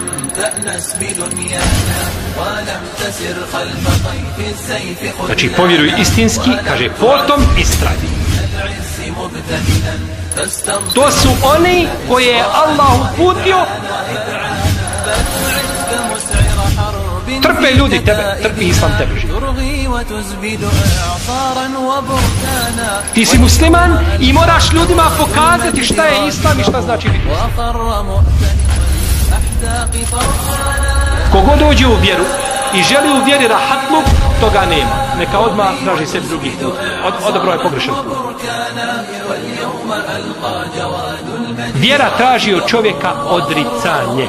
لم تأنس بدنيانا ولم تسر خلف طيف السيف Znači, povjeruj istinski, kaže, potom istradi. العز مبتهلا فاستنصر To su oni koje je Allah uputio, مسعر حرب trpe ljudi tebe, trpi islam tebe živi. ترغي وتزبد إعصارا وبركانا Ti si musliman i moraš ljudima pokazati šta je islam i šta znači biti. Kogo dođe u vjeru i želi u vjeri rahatluk, toga nema. Neka odmah traži sebi drugih put. Od, odabro je pogrešan put. واليوم ألقى جواد المجد Vjera traži od čovjeka odricanje.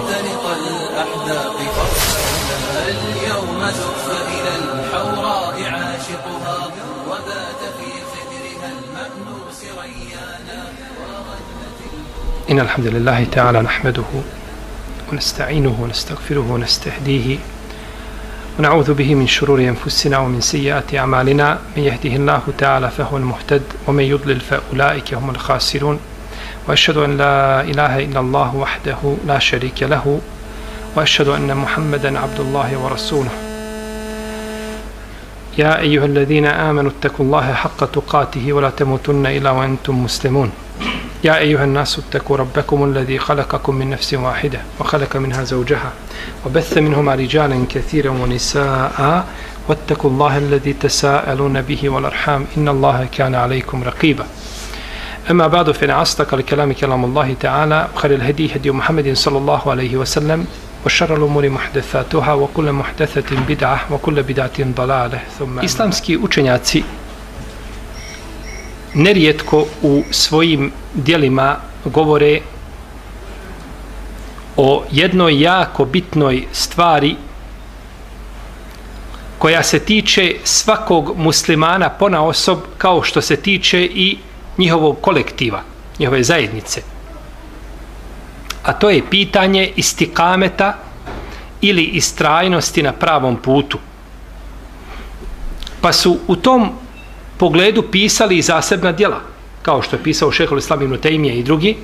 الأحداق فرحانا اليوم زف إلى الحوراء عاشقها وبات في خدرها المأنوس ريانا إن الحمد لله تعالى نحمده ونستعينه ونستغفره ونستهديه ونعوذ به من شرور أنفسنا ومن سيئات أعمالنا. من يهده الله تعالى فهو المهتد ومن يضلل فأولئك هم الخاسرون. وأشهد أن لا إله إلا الله وحده لا شريك له وأشهد أن محمدا عبد الله ورسوله. يا أيها الذين آمنوا اتقوا الله حق تقاته ولا تموتن إلا وأنتم مسلمون. يا أيها الناس اتقوا ربكم الذي خلقكم من نفس واحدة وخلق منها زوجها وبث منهما رجالا كثيرا ونساء واتقوا الله الذي تساءلون به والأرحام إن الله كان عليكم رقيبا. أما بعد فإن أصدق الكلام كلام الله تعالى وخير الهدي هدي محمد صلى الله عليه وسلم وشر الأمور محدثاتها وكل محدثة بدعة وكل بدعة ضلالة ثم إسلامski učenjaci nerijetko u svojim dijelima govore o jednoj jako bitnoj stvari koja se tiče svakog muslimana pona osob kao što se tiče i njihovog kolektiva, njihove zajednice. A to je pitanje istikameta ili istrajnosti na pravom putu. Pa su u tom pogledu pisali i zasebna djela, kao što je pisao šehol Islam ibn Tejmije i drugi,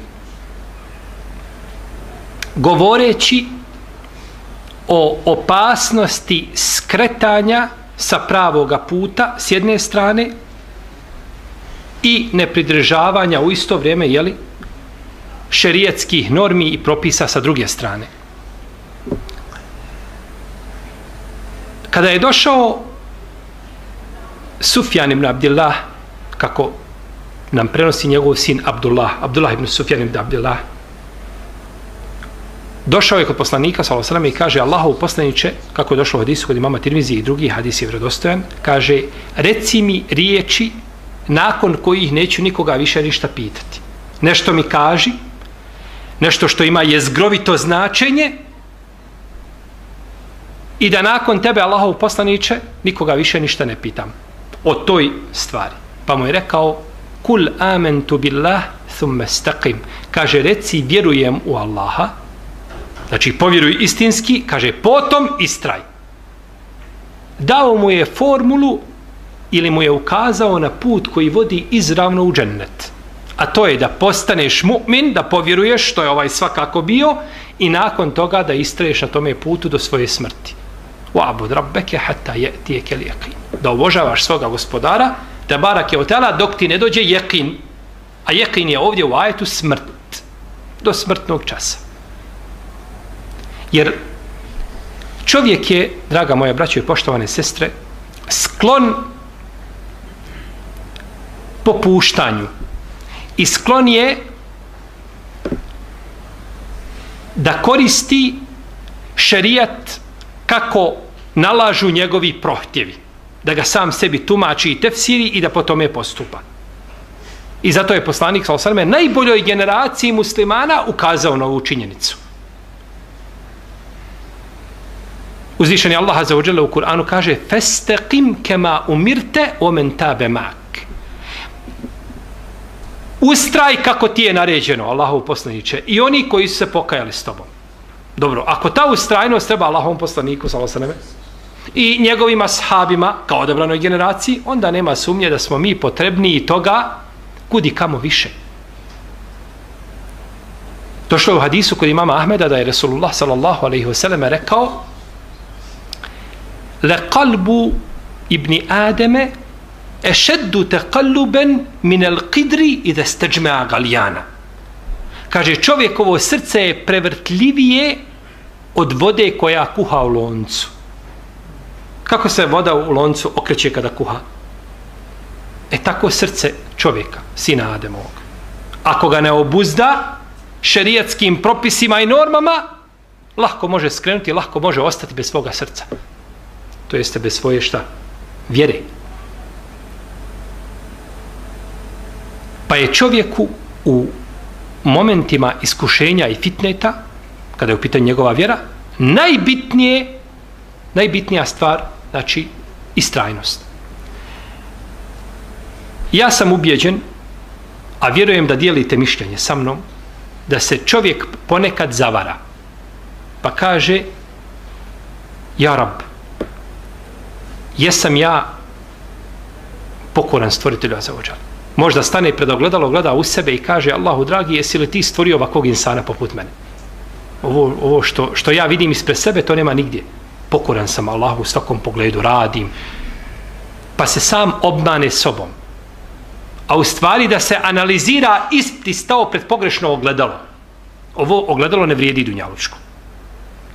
govoreći o opasnosti skretanja sa pravoga puta s jedne strane i nepridržavanja u isto vrijeme jeli, šerijetskih normi i propisa sa druge strane. Kada je došao Sufjan ibn Abdillah, kako nam prenosi njegov sin Abdullah, Abdullah ibn Sufjan ibn Abdullah. došao je kod poslanika s.a.v. i kaže Allahov poslaniće, kako je došlo u hadisu kod imama Tirmizi i drugi hadis je vredostojan, kaže, reci mi riječi nakon kojih neću nikoga više ništa pitati. Nešto mi kaži, nešto što ima jezgrovito značenje i da nakon tebe Allahov poslaniće nikoga više ništa ne pitam o toj stvari. Pa mu je rekao kul amentu billah thumme staqim. Kaže, reci, vjerujem u Allaha. Znači, povjeruj istinski. Kaže, potom istraj. Dao mu je formulu ili mu je ukazao na put koji vodi izravno u džennet. A to je da postaneš mu'min, da povjeruješ, što je ovaj svakako bio, i nakon toga da istraješ na tome putu do svoje smrti. Wa'bud rabbeke hatta je'tijeke lijeqin. Da obožavaš svoga gospodara, te barake je otela dok ti ne dođe jekin. A jekin je ovdje u ajetu smrt. Do smrtnog časa. Jer čovjek je, draga moja braćo i poštovane sestre, sklon popuštanju. I sklon je da koristi šerijat kako nalažu njegovi prohtjevi. Da ga sam sebi tumači i tefsiri i da po tome postupa. I zato je poslanik sa osrme najboljoj generaciji muslimana ukazao na ovu činjenicu. Uzvišeni Allah za uđele u Kur'anu kaže Festeqim kema umirte omen tabe mak. Ustraj kako ti je naređeno, Allahov poslaniće, i oni koji su se pokajali s tobom. Dobro, ako ta ustrajnost treba Allahovom poslaniku, sallallahu i njegovim ashabima, kao odabranoj generaciji, onda nema sumnje da smo mi potrebni i toga kudi kamo više. Došlo je u hadisu kod imama Ahmeda da je Resulullah sallallahu alaihi wasallam rekao Le kalbu ibni Ademe ešeddu te min el qidri i da steđmea galijana. Kaže, čovjekovo srce je prevrtljivije od vode koja kuha u loncu. Kako se voda u loncu okreće kada kuha? E tako srce čovjeka, sina Ademovog. Ako ga ne obuzda šerijatskim propisima i normama, lahko može skrenuti, lahko može ostati bez svoga srca. To jeste bez svoje šta? Vjere. Pa je čovjeku u momentima iskušenja i fitneta, kada je u pitanju njegova vjera, najbitnije, najbitnija stvar, znači, istrajnost. Ja sam ubijeđen, a vjerujem da dijelite mišljenje sa mnom, da se čovjek ponekad zavara. Pa kaže, ja rab, jesam ja pokoran stvoritelju Azavodža. Možda stane pred ogledalo, gleda u sebe i kaže, Allahu dragi, jesi li ti stvorio ovakvog insana poput mene? Ovo, ovo što, što ja vidim ispred sebe, to nema nigdje. Pokoran sam Allahu u svakom pogledu, radim. Pa se sam obmane sobom a u stvari da se analizira isti stao pred pogrešno ogledalo. Ovo ogledalo ne vrijedi dunjalučko.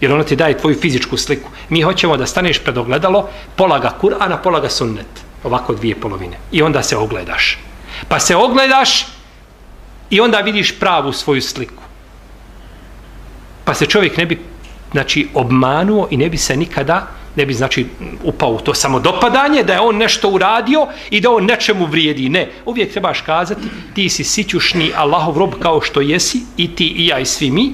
Jer ono ti daje tvoju fizičku sliku. Mi hoćemo da staneš pred ogledalo, polaga Kur'ana, polaga sunnet. Ovako dvije polovine. I onda se ogledaš. Pa se ogledaš i onda vidiš pravu svoju sliku. Pa se čovjek ne bi znači, obmanuo i ne bi se nikada ne bi znači upao u to samodopadanje, da je on nešto uradio i da on nečemu vrijedi. Ne, uvijek trebaš kazati ti si sićušni Allahov rob kao što jesi i ti i ja i svi mi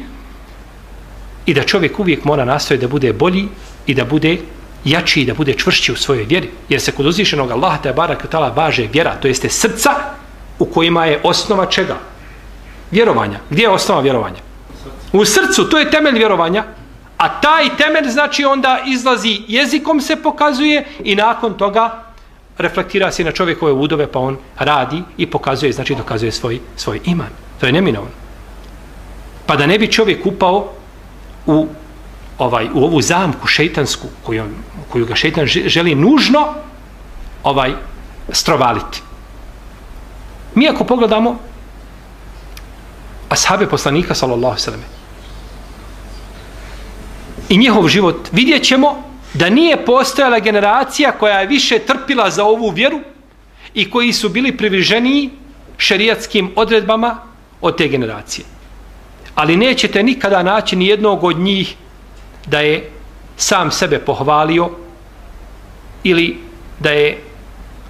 i da čovjek uvijek mora nastojati da bude bolji i da bude jači i da bude čvršći u svojoj vjeri. Jer se kod uzvišenog Allaha te barak tala važe vjera, to jeste srca u kojima je osnova čega? Vjerovanja. Gdje je osnova vjerovanja? U srcu, to je temelj vjerovanja. A taj temelj znači onda izlazi jezikom se pokazuje i nakon toga reflektira se na čovjekove udove pa on radi i pokazuje, znači dokazuje svoj, svoj iman. To je neminovno. Pa da ne bi čovjek upao u, ovaj, u ovu zamku šeitansku koju, koju ga šeitan želi nužno ovaj strovaliti. Mi ako pogledamo ashabe poslanika sallallahu sallam i njihov život, vidjet ćemo da nije postojala generacija koja je više trpila za ovu vjeru i koji su bili priviženiji šerijatskim odredbama od te generacije. Ali nećete nikada naći ni jednog od njih da je sam sebe pohvalio ili da je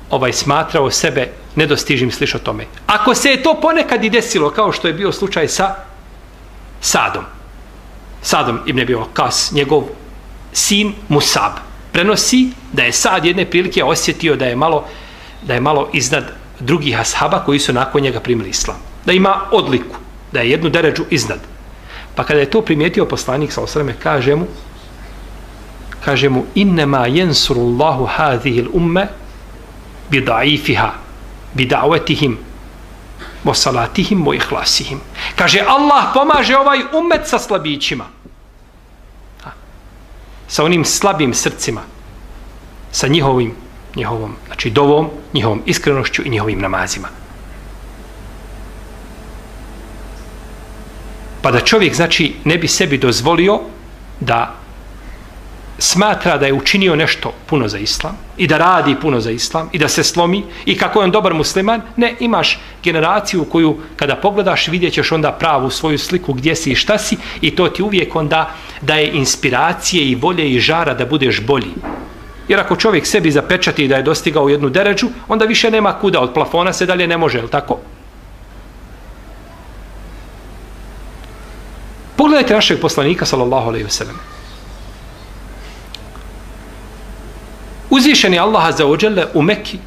ovaj smatrao sebe nedostižim sliš o tome. Ako se je to ponekad i desilo, kao što je bio slučaj sa Sadom, Sadom ibn Ebi Okas, njegov sin Musab, prenosi da je Sad jedne prilike osjetio da je malo, da je malo iznad drugih ashaba koji su nakon njega primili islam. Da ima odliku, da je jednu deređu iznad. Pa kada je to primijetio poslanik sa osreme, kaže mu, kaže mu, innema jensurullahu hadihil umme bi bida'vetihim, bi salatihim, mo ihlasihim. Kaže, Allah pomaže ovaj umet sa slabićima. Sa onim slabim srcima. Sa njihovim, njihovom, znači dovom, njihovom iskrenošću i njihovim namazima. Pa da čovjek, znači, ne bi sebi dozvolio da smatra da je učinio nešto puno za islam i da radi puno za islam i da se slomi i kako je on dobar musliman, ne, imaš generaciju koju kada pogledaš vidjet ćeš onda pravu svoju sliku gdje si i šta si i to ti uvijek onda daje inspiracije i volje i žara da budeš bolji. Jer ako čovjek sebi zapečati da je dostigao jednu deređu, onda više nema kuda, od plafona se dalje ne može, je tako? Pogledajte našeg poslanika, sallallahu alaihi wa sallam. Uzvišeni Allah za ođele u Mekki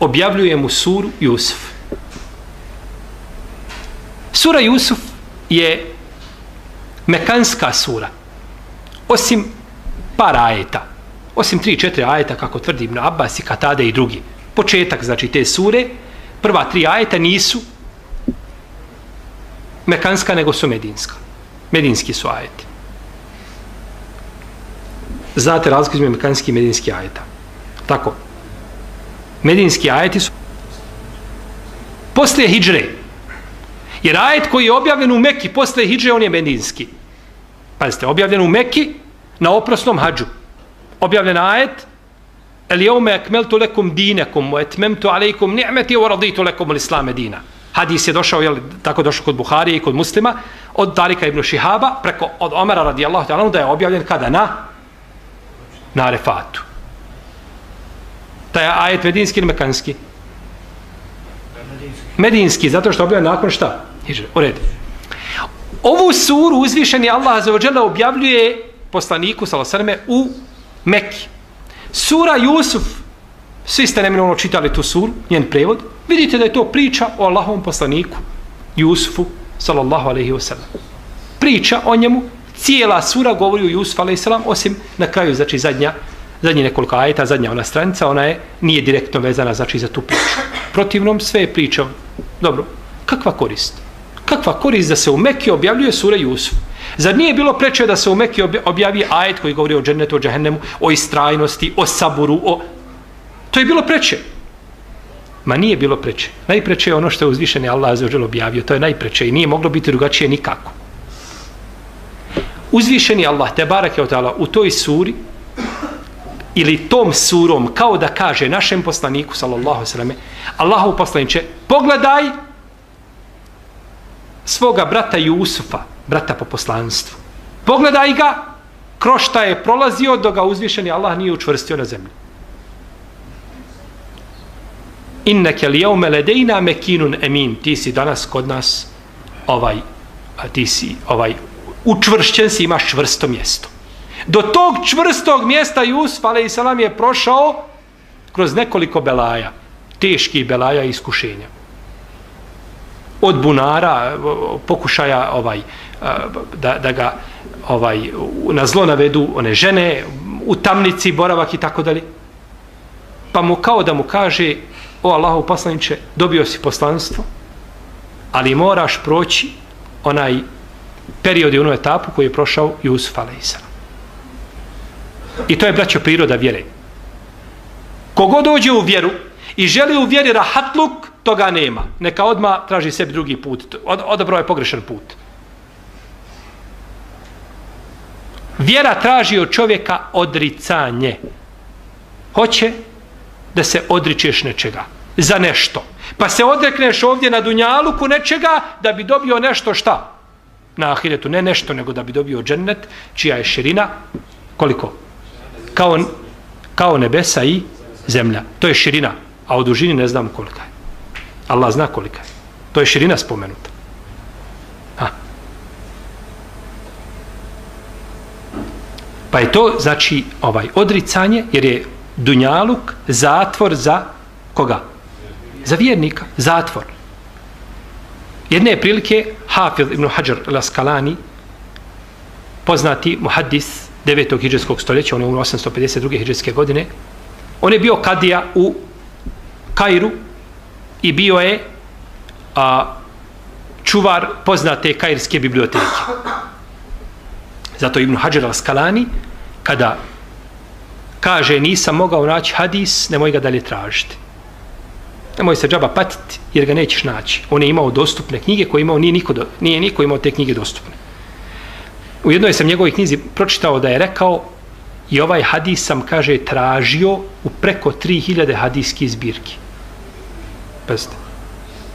objavljuje mu suru Jusuf. Sura Jusuf je mekanska sura. Osim par ajeta. Osim tri, četiri ajeta, kako tvrdi Ibn Abbas i Katade i drugi. Početak, znači, te sure, prva tri ajeta nisu mekanska nego su medinska. Medinski su ajeti. Znate razliku između mekanski i medinski ajeta. Tako. Medinski ajeti su poslije hijdžre. Jer ajet koji je objavljen u Mekki poslije hijdžre, on je medinski. Pazite, objavljen u Mekki na oprosnom hađu. Objavljen ajet El jeume akmeltu lekum dinekum wa etmemtu alejkum ni'meti wa raditu lekum l'islame dina. Hadis je došao, jel, tako došao kod Buharije i kod muslima, od Darika ibn Šihaba, preko od Omara radijallahu ta'ala, da je objavljen kada na? Na Arefatu. Taj ajet medinski ili mekanski? Medinski, zato što objavljen nakon šta? U redu. Ovu suru uzvišeni Allah za ođele objavljuje poslaniku Salasarme u Mekki. Sura Jusuf, svi ste neminovno čitali tu suru, njen prevod, vidite da je to priča o Allahovom poslaniku, Jusufu, sallallahu alaihi wasallam. Priča o njemu, cijela sura govori o Jusuf a.s. osim na kraju, znači zadnja, zadnje nekoliko ajeta, zadnja ona stranica, ona je, nije direktno vezana, znači, za tu priču. Protivnom, sve je pričom. Dobro, kakva korist? Kakva korist da se u Mekke objavljuje sura Jusuf? Zar nije bilo preče da se u Mekke objavi ajet koji govori o džennetu, o džahennemu, o istrajnosti, o saburu, o... To je bilo preče. Ma nije bilo preče. Najpreče je ono što je uzvišeni Allah za objavio. To je najpreče i nije moglo biti drugačije nikako. Uzvišeni Allah, te barake otala, u toj suri ili tom surom, kao da kaže našem poslaniku, sallallahu sallam, Allahov poslaniče, pogledaj svoga brata Jusufa, brata po poslanstvu. Pogledaj ga, kroz šta je prolazio, do ga uzvišeni Allah nije učvrstio na zemlji. Inneke li jeume ledejna mekinun emin, ti si danas kod nas ovaj, a ti si ovaj, učvršćen si, imaš čvrsto mjesto. Do tog čvrstog mjesta Jusuf, ale i salam, je prošao kroz nekoliko belaja, teških belaja i iskušenja. Od bunara, pokušaja ovaj, da, da ga ovaj na zlo navedu one žene u tamnici boravak i tako dalje pa mu kao da mu kaže o Allahu poslanice dobio si poslanstvo ali moraš proći onaj period i onu etapu koju je prošao Jusuf a.s. I to je braćo priroda vjere. Kogo dođe u vjeru i želi u vjeri rahatluk, toga nema. Neka odma traži sebi drugi put. Od, odabrao je pogrešan put. Vjera traži od čovjeka odricanje. Hoće da se odričeš nečega. Za nešto. Pa se odrekneš ovdje na Dunjaluku nečega da bi dobio nešto šta? Na Ahiretu ne nešto, nego da bi dobio džennet, čija je širina. Koliko? Kao, kao nebesa i zemlja. To je širina. A u dužini ne znam kolika je. Allah zna kolika je. To je širina spomenuta. Pa je to, znači, ovaj odricanje, jer je dunjaluk zatvor za koga? Za vjernika, zatvor. Jedne prilike, Hafil ibn Hajar al-Askalani, poznati muhaddis 9. hijđarskog stoljeća, on je u 852. hijđarske godine, on je bio kadija u Kairu i bio je a, čuvar poznate kairske biblioteke. Zato Ibn Hajar al-Skalani, kada kaže nisam mogao naći hadis, nemoj ga dalje tražiti. Nemoj se džaba patiti, jer ga nećeš naći. On je imao dostupne knjige koje imao, nije niko, do, nije niko imao te knjige dostupne. U jednoj sam njegovoj knjizi pročitao da je rekao i ovaj hadis sam, kaže, tražio u preko 3000 hadijskih zbirki. Pazite.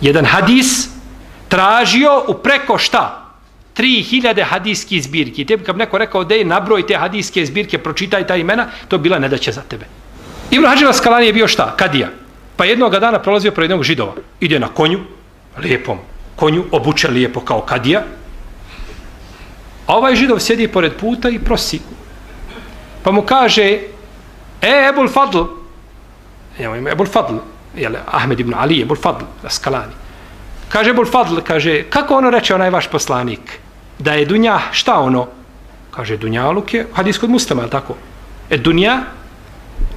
Jedan hadis tražio u preko šta? 3000 hadijskih zbirki. Te kad neko rekao da nabroj te hadijske zbirke, pročitaj ta imena, to bila nedaća za tebe. Ibn Hađila Skalani je bio šta? Kadija. Pa jednog dana prolazio pored jednog židova. Ide na konju, lijepom konju, obuče lijepo kao kadija. A ovaj židov sjedi pored puta i prosi. Pa mu kaže, e, Ebul Fadl, evo ima Ebul Fadl, jel, Ahmed ibn Ali, Ebul Fadl, Askalani. Kaže Ebul Fadl, kaže, kako ono reče onaj vaš poslanik? da je dunja šta ono? Kaže dunjaluk je hadis kod muslima, je tako? E dunja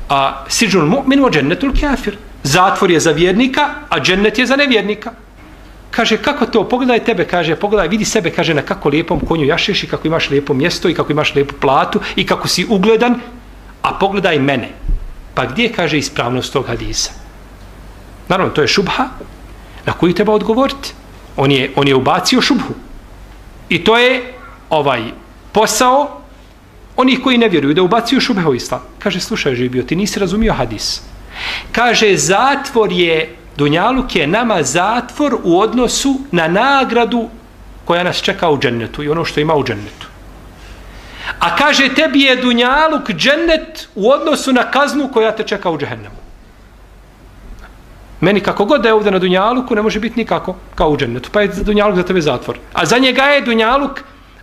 a siđun mu'min o džennetul kafir. Zatvor je za vjernika, a džennet je za nevjernika. kaže, kako to, pogledaj tebe, kaže, pogledaj, vidi sebe, kaže, na kako lijepom konju jašeš i kako imaš lijepo mjesto i kako imaš lijepu platu i kako si ugledan, a pogledaj mene. Pa gdje kaže ispravnost tog hadisa? Naravno, to je šubha na koju treba odgovoriti. On je, on je ubacio šubhu. I to je ovaj posao onih koji ne vjeruju da ubacuju šubhe u islam. Kaže, slušaj, živio, ti nisi razumio hadis. Kaže, zatvor je, Dunjaluk je nama zatvor u odnosu na nagradu koja nas čeka u džennetu i ono što ima u džennetu. A kaže, tebi je Dunjaluk džennet u odnosu na kaznu koja te čeka u džehennemu. Meni kako god da je ovdje na Dunjaluku, ne može biti nikako kao u džennetu. Pa je Dunjaluk za tebe zatvor. A za njega je Dunjaluk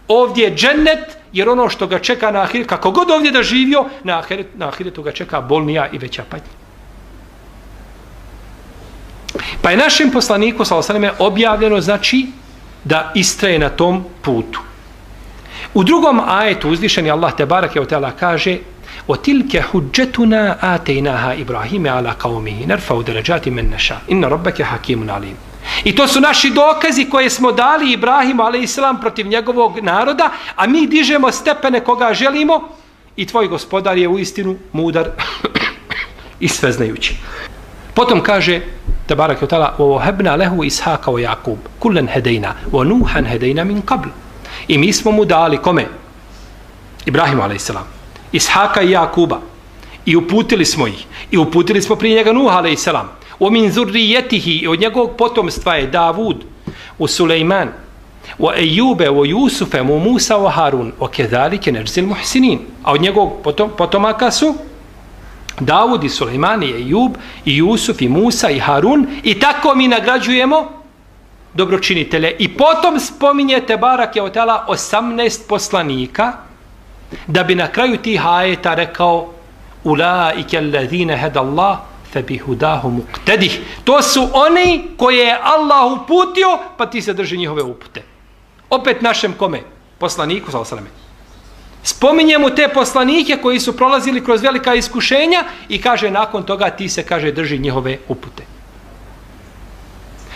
ovdje džennet, jer ono što ga čeka na ahiretu, kako god ovdje da živio, na ahiretu, na ahiretu ga čeka bolnija i veća patnja. Pa je našem poslaniku, sa osaneme, objavljeno, znači, da istraje na tom putu. U drugom ajetu uzvišeni Allah te barak je o tela kaže وَتِلْكَ حُجَّتُنَا آتَيْنَاهَا إِبْرَاهِمَ عَلَى قَوْمِهِ نَرْفَوْ دَرَجَاتِ مَنْ نَشَا إِنَّ رَبَّكَ حَكِيمٌ عَلِيمٌ I to su naši dokazi koje smo dali Ibrahimu a.s. protiv njegovog naroda, a mi dižemo stepene koga želimo i tvoj gospodar je u istinu mudar i sveznajući. Potom kaže Tabarak je tala وَوَهَبْنَا لَهُ إِسْحَاكَ وَيَعْكُوب كُلًّا هَدَيْنَا وَنُوحًا هَدَيْنَا مِنْ قَبْلِ I mi smo mu dali kome? Ibrahimu a.s. Ishaka i Jakuba. I uputili smo ih. I uputili smo prije njega Nuh a.s. O min zurrijetihi i od njegovog potomstva je Davud, u Sulejman, o Ejube, o Jusufe, o Musa, o Harun, o Kedalike, Nerzil Muhsinin. A od njegovog potom, potomaka su Davud i Sulejman i Ejub i Jusuf i Musa i Harun i tako mi nagrađujemo dobročinitelje. I potom spominjete Barak je otela 18 poslanika da bi na kraju tih ajeta rekao Ulaike alladhine heda Allah fe bihudahu muqtedih. To su oni koje je Allah uputio, pa ti se drži njihove upute. Opet našem kome? Poslaniku, sallallahu alejhi Spominje Spominjemo te poslanike koji su prolazili kroz velika iskušenja i kaže nakon toga ti se, kaže, drži njihove upute.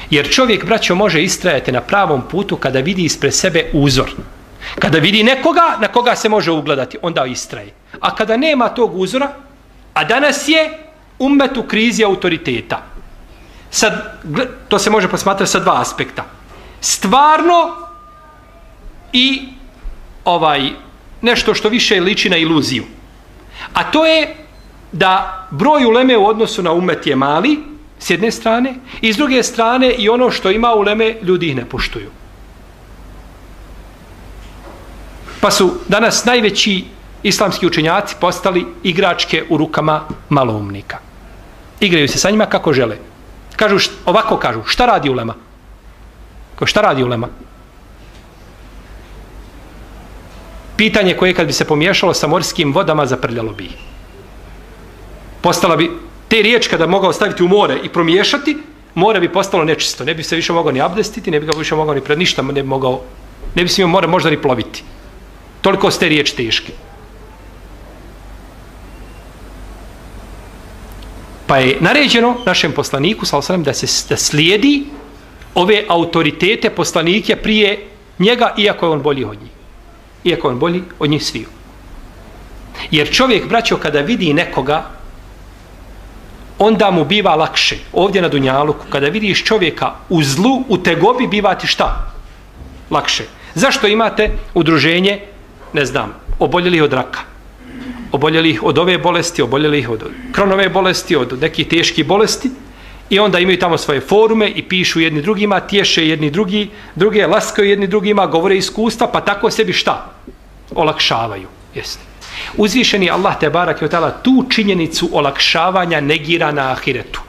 Jer čovjek, braćo, može istrajati na pravom putu kada vidi ispred sebe uzor. Kada vidi nekoga na koga se može ugledati, onda istraje. A kada nema tog uzora, a danas je umet u krizi autoriteta. Sad, to se može posmatrati sa dva aspekta. Stvarno i ovaj nešto što više liči na iluziju. A to je da broj uleme u odnosu na umet je mali, s jedne strane, i s druge strane i ono što ima uleme, ljudi ih ne poštuju. Pa su danas najveći islamski učenjaci postali igračke u rukama maloumnika. Igraju se sa njima kako žele. Kažu, ovako kažu, šta radi ulema? Ko šta radi ulema? Pitanje koje kad bi se pomiješalo sa morskim vodama zaprljalo bi. Postala bi, te riječ kada mogao staviti u more i promiješati, more bi postalo nečisto. Ne bi se više mogao ni abdestiti, ne bi ga više mogao ni pred ništa, ne bi mogao, ne bi se imao more možda ni ploviti. Toliko ste riječ teške. Pa je naređeno našem poslaniku, sallam, da se da slijedi ove autoritete poslanike prije njega, iako je on bolji od njih. Iako on bolji od njih sviju. Jer čovjek, braćo, kada vidi nekoga, onda mu biva lakše. Ovdje na Dunjaluku, kada vidiš čovjeka u zlu, u tegobi, biva ti šta? Lakše. Zašto imate udruženje ne znam, oboljeli od raka, oboljeli od ove bolesti, oboljeli od kronove bolesti, od nekih teških bolesti, I onda imaju tamo svoje forume i pišu jedni drugima, tješe jedni drugi, druge laskaju jedni drugima, govore iskustva, pa tako sebi šta? Olakšavaju. Jeste. Uzvišeni Allah te barak je otala tu činjenicu olakšavanja negira na ahiretu.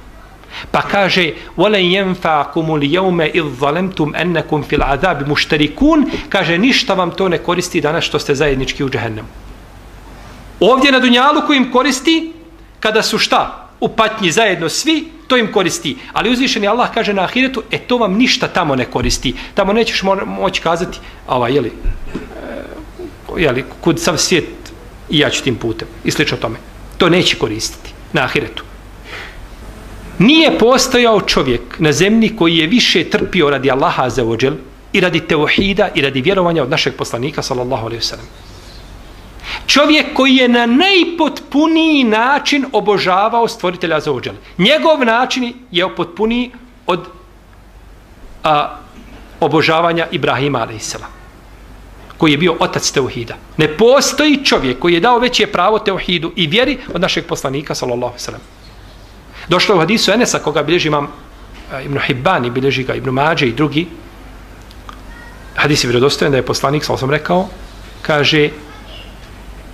Pa kaže: "Wala yanfa'akum al-yawma idh zalamtum annakum fil 'adhabi mushtarikun", kaže ništa vam to ne koristi danas što ste zajednički u džehennemu. Ovdje na dunjalu kojim koristi kada su šta? U patnji zajedno svi, to im koristi. Ali uzvišeni Allah kaže na ahiretu, e to vam ništa tamo ne koristi. Tamo nećeš mo moći kazati, ovaj, jeli, e, jeli, kud sav svijet i ja ću tim putem. I slično tome. To neće koristiti na ahiretu. Nije postojao čovjek na zemlji koji je više trpio radi Allaha za ođel i radi teuhida i radi vjerovanja od našeg poslanika sallallahu alaihi wasallam. Čovjek koji je na najpotpuniji način obožavao stvoritelja za ođel. Njegov način je potpuniji od a, obožavanja Ibrahima a.s. koji je bio otac Teuhida. Ne postoji čovjek koji je dao veće pravo Teuhidu i vjeri od našeg poslanika sallallahu alaihi Došlo u hadisu Enesa koga bilježi imam Ibn Hibban i bilježi ga Ibn Mađe i drugi. Hadis je vjerodostojen da je poslanik, sallallahu sam rekao, kaže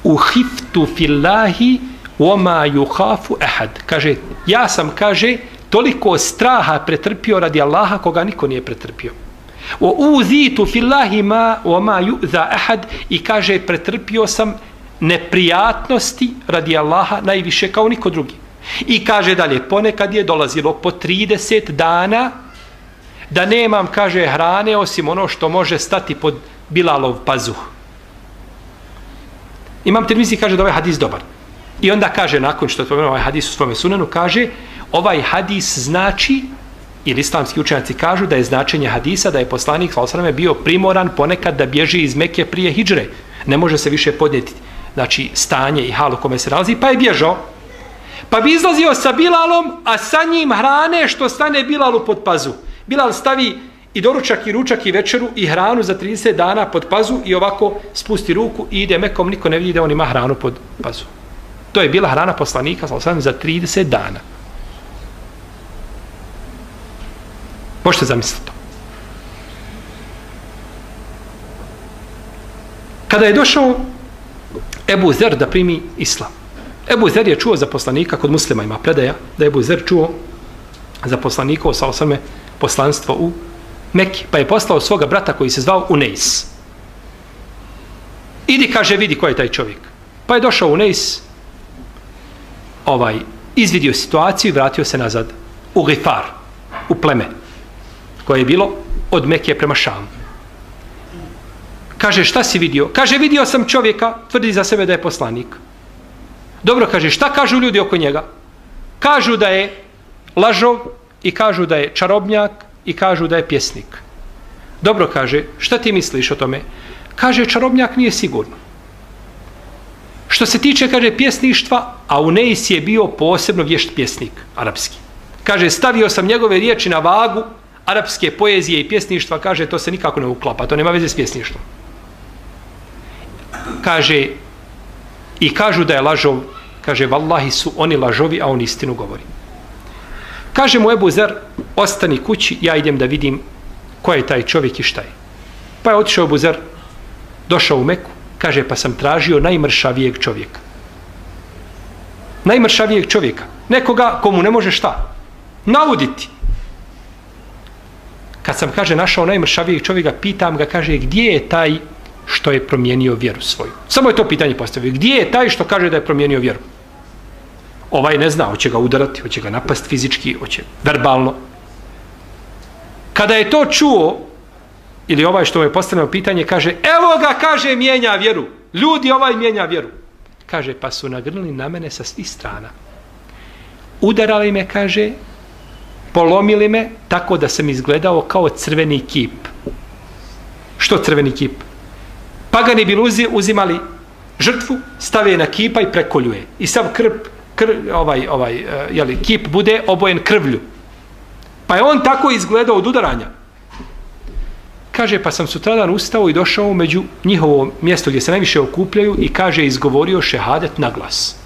uhiftu fillahi wama yukhafu ahad. Kaže, ja sam, kaže, toliko straha pretrpio radi Allaha koga niko nije pretrpio. O uzitu fillahi ma wa ma yu'za ahad i kaže pretrpio sam neprijatnosti radi Allaha najviše kao niko drugi. I kaže dalje, ponekad je dolazilo po 30 dana da nemam, kaže, hrane osim ono što može stati pod Bilalov pazuh. Imam Tirmizi kaže da ovaj hadis dobar. I onda kaže, nakon što je ovaj hadis u svome sunanu, kaže, ovaj hadis znači, ili islamski učenjaci kažu da je značenje hadisa, da je poslanik Salosaname bio primoran ponekad da bježi iz Mekije prije hijdžre. Ne može se više podnijeti znači, stanje i hal u kome se nalazi, pa je bježao. Pa bi izlazio sa Bilalom, a sa njim hrane što stane Bilalu pod pazu. Bilal stavi i doručak i ručak i večeru i hranu za 30 dana pod pazu i ovako spusti ruku i ide mekom, niko ne vidi da on ima hranu pod pazu. To je bila hrana poslanika za 30 dana. Možete zamisliti to. Kada je došao Ebu Zer da primi islam, Ebu Zer je čuo za poslanika, kod muslima ima predaja, da je Ebu Zer čuo za poslanika sa osame poslanstvo u Meki, pa je poslao svoga brata koji se zvao Uneis. Idi, kaže, vidi ko je taj čovjek. Pa je došao Uneis, ovaj, izvidio situaciju i vratio se nazad u Gifar, u pleme, koje je bilo od Mekije prema Šamu. Kaže, šta si vidio? Kaže, vidio sam čovjeka, tvrdi za sebe da je poslanik. Dobro, kaže, šta kažu ljudi oko njega? Kažu da je lažov i kažu da je čarobnjak i kažu da je pjesnik. Dobro, kaže, šta ti misliš o tome? Kaže, čarobnjak nije sigurno. Što se tiče, kaže, pjesništva, a u Neis je bio posebno vješt pjesnik, arapski. Kaže, stavio sam njegove riječi na vagu, arapske poezije i pjesništva, kaže, to se nikako ne uklapa, to nema veze s pjesništvom. Kaže, i kažu da je lažov, kaže, vallahi su oni lažovi, a on istinu govori. Kaže mu Ebu Zer, ostani kući, ja idem da vidim ko je taj čovjek i šta je. Pa je otišao Ebu Zer, došao u Meku, kaže, pa sam tražio najmršavijeg čovjeka. Najmršavijeg čovjeka. Nekoga komu ne može šta? Nauditi. Kad sam, kaže, našao najmršavijeg čovjeka, pitam ga, kaže, gdje je taj što je promijenio vjeru svoju? Samo je to pitanje postavio. Gdje je taj što kaže da je promijenio vjeru? Ovaj ne zna, hoće ga udarati, hoće ga napast fizički, hoće verbalno. Kada je to čuo, ili ovaj što je postavljeno pitanje, kaže, evo ga, kaže, mijenja vjeru. Ljudi, ovaj mijenja vjeru. Kaže, pa su nagrnuli na mene sa svih strana. Udarali me, kaže, polomili me, tako da sam izgledao kao crveni kip. Što crveni kip? Pagani bi uzimali žrtvu, stave na kipa i prekoljuje. I sav krp kr, ovaj, ovaj, eh, jeli, kip bude obojen krvlju. Pa je on tako izgledao od udaranja. Kaže, pa sam sutradan ustao i došao među njihovo mjesto gdje se najviše okupljaju i kaže, izgovorio šehadet na glas.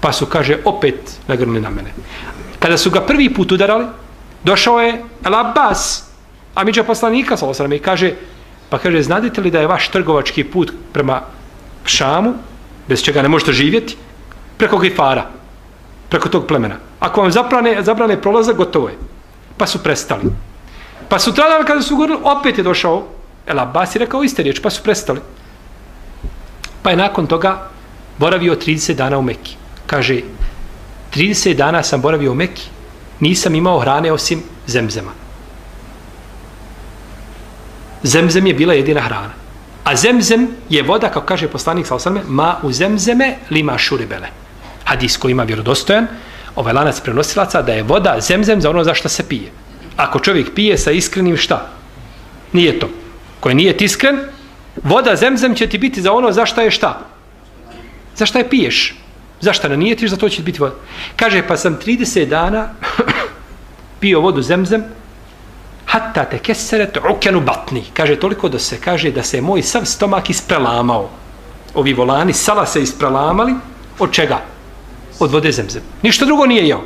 Pa su, kaže, opet nagrnuli na mene. Kada su ga prvi put udarali, došao je El Abbas, a miđa poslanika, i kaže, pa kaže, znadite li da je vaš trgovački put prema Šamu, bez čega ne možete živjeti, preko Gifara, preko tog plemena. Ako vam zabrane, zabrane prolaza, gotovo je. Pa su prestali. Pa sutradan kada su govorili, opet je došao El Abbas i rekao iste riječ, pa su prestali. Pa je nakon toga boravio 30 dana u Mekki. Kaže, 30 dana sam boravio u Mekki, nisam imao hrane osim zemzema. Zemzem je bila jedina hrana. A zemzem je voda, kao kaže poslanik sa osrme, ma u zemzeme lima šuribele hadis koji ima vjerodostojan, ovaj lanac prenosilaca da je voda zemzem za ono za što se pije. Ako čovjek pije sa iskrenim šta? Nije to. Koji nije iskren, voda zemzem će ti biti za ono za što je šta? Za šta je piješ? Za šta nanijetiš, za to će biti voda. Kaže, pa sam 30 dana pio vodu zemzem, hatta te keseret ukenu batni. Kaže, toliko da se kaže da se moj sav stomak isprelamao. Ovi volani sala se isprelamali. Od čega? Od vode zemzem. Ništa drugo nije jeo.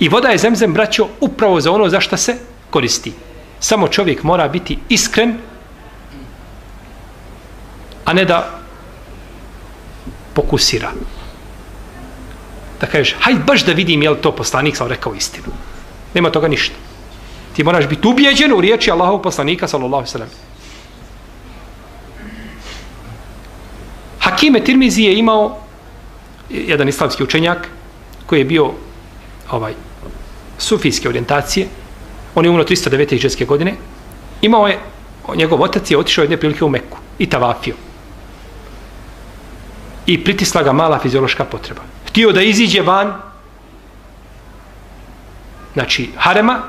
I voda je zemzem, braćo, upravo za ono za šta se koristi. Samo čovjek mora biti iskren, a ne da pokusira. Da kažeš, hajde baš da vidim je li to poslanik sam rekao istinu. Nema toga ništa. Ti moraš biti ubijeđen u riječi Allahov poslanika, sallallahu sallam. Hakime Tirmizi je imao jedan islamski učenjak koji je bio ovaj sufijske orijentacije. On je umro 309. iđeske godine. Imao je, njegov otac je otišao jedne prilike u Meku i tavafio i pritisla ga mala fiziološka potreba. Htio da iziđe van, znači, harema,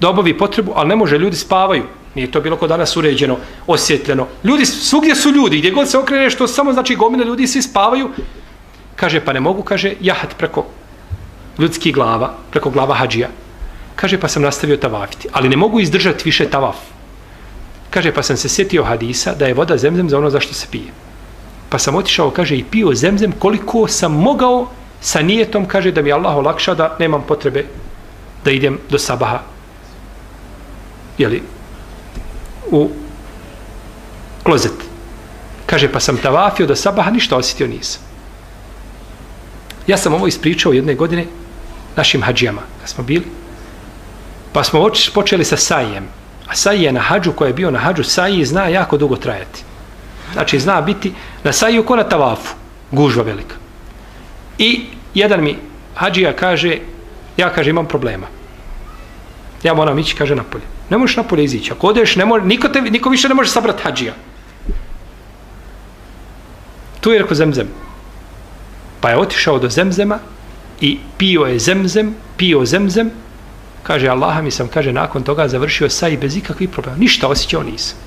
da obavi potrebu, ali ne može, ljudi spavaju. Nije to bilo kod danas uređeno, osjetljeno. Ljudi, svugdje su ljudi, gdje god se okrene što samo znači gomine ljudi svi spavaju. Kaže, pa ne mogu, kaže, jahat preko ljudskih glava, preko glava hađija. Kaže, pa sam nastavio tavafiti, ali ne mogu izdržati više tavaf. Kaže, pa sam se sjetio hadisa da je voda zemzem za ono za što se pije. Pa sam otišao, kaže, i pio zemzem koliko sam mogao sa nijetom, kaže, da mi Allah olakša da nemam potrebe da idem do sabaha. Jeli, u klozet. Kaže, pa sam tavafio do sabaha, ništa osjetio nisam. Ja sam ovo ispričao jedne godine našim hađijama, da smo bili. Pa smo počeli sa sajem. A saj je na hađu, koji je bio na hađu, saji zna jako dugo trajati. Znači, zna biti na saju ko na tavafu. Gužva velika. I jedan mi hađija kaže, ja kaže, imam problema. Ja moram ići, kaže, napolje. Ne možeš napolje izići. Ako odeš, ne može, niko, te, niko više ne može sabrat hađija. Tu je rekao zemzem. Pa je otišao do zemzema i pio je zemzem, pio zemzem. Kaže, Allah mi sam, kaže, nakon toga završio saj bez ikakvih problema. Ništa osjećao nisam.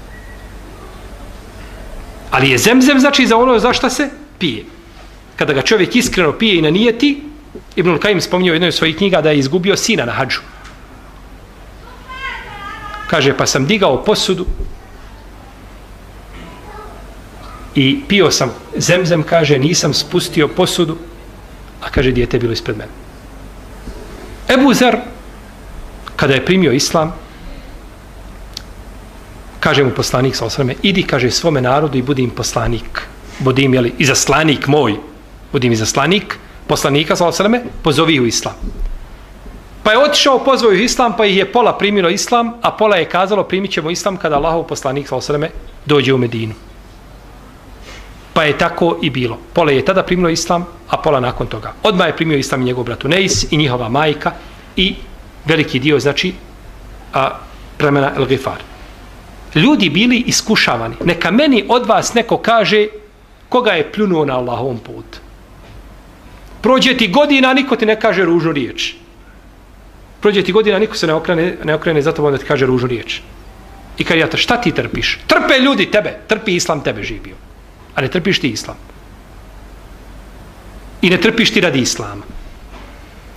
Ali je zemzem znači za ono za šta se pije. Kada ga čovjek iskreno pije i na nijeti, Ibn Kajim spomnio u jednoj od svojih knjiga da je izgubio sina na hađu. Kaže, pa sam digao posudu i pio sam zemzem, kaže, nisam spustio posudu, a kaže, dijete bilo ispred mene. Ebu Zer, kada je primio islam, kaže mu poslanik sa osrame, idi, kaže, svome narodu i budi im poslanik. Budi im, jeli, izaslanik moj. Budi im izaslanik, poslanika sa osrame, pozovi u islam. Pa je otišao, pozvao ih islam, pa ih je pola primilo islam, a pola je kazalo, primit ćemo islam kada Allahov poslanik sa osrame dođe u Medinu. Pa je tako i bilo. Pola je tada primilo islam, a pola nakon toga. Odmah je primio islam i njegov brat Neis i njihova majka i veliki dio, znači, a, premena El Gifar ljudi bili iskušavani. Neka meni od vas neko kaže koga je pljunuo na Allahovom put. Prođe ti godina, niko ti ne kaže ružnu riječ. Prođe ti godina, niko se ne okrene, ne okrene zato da ti kaže ružnu riječ. I kad ja te, šta ti trpiš? Trpe ljudi tebe, trpi islam tebe živio. A ne trpiš ti islam. I ne trpiš ti radi islama.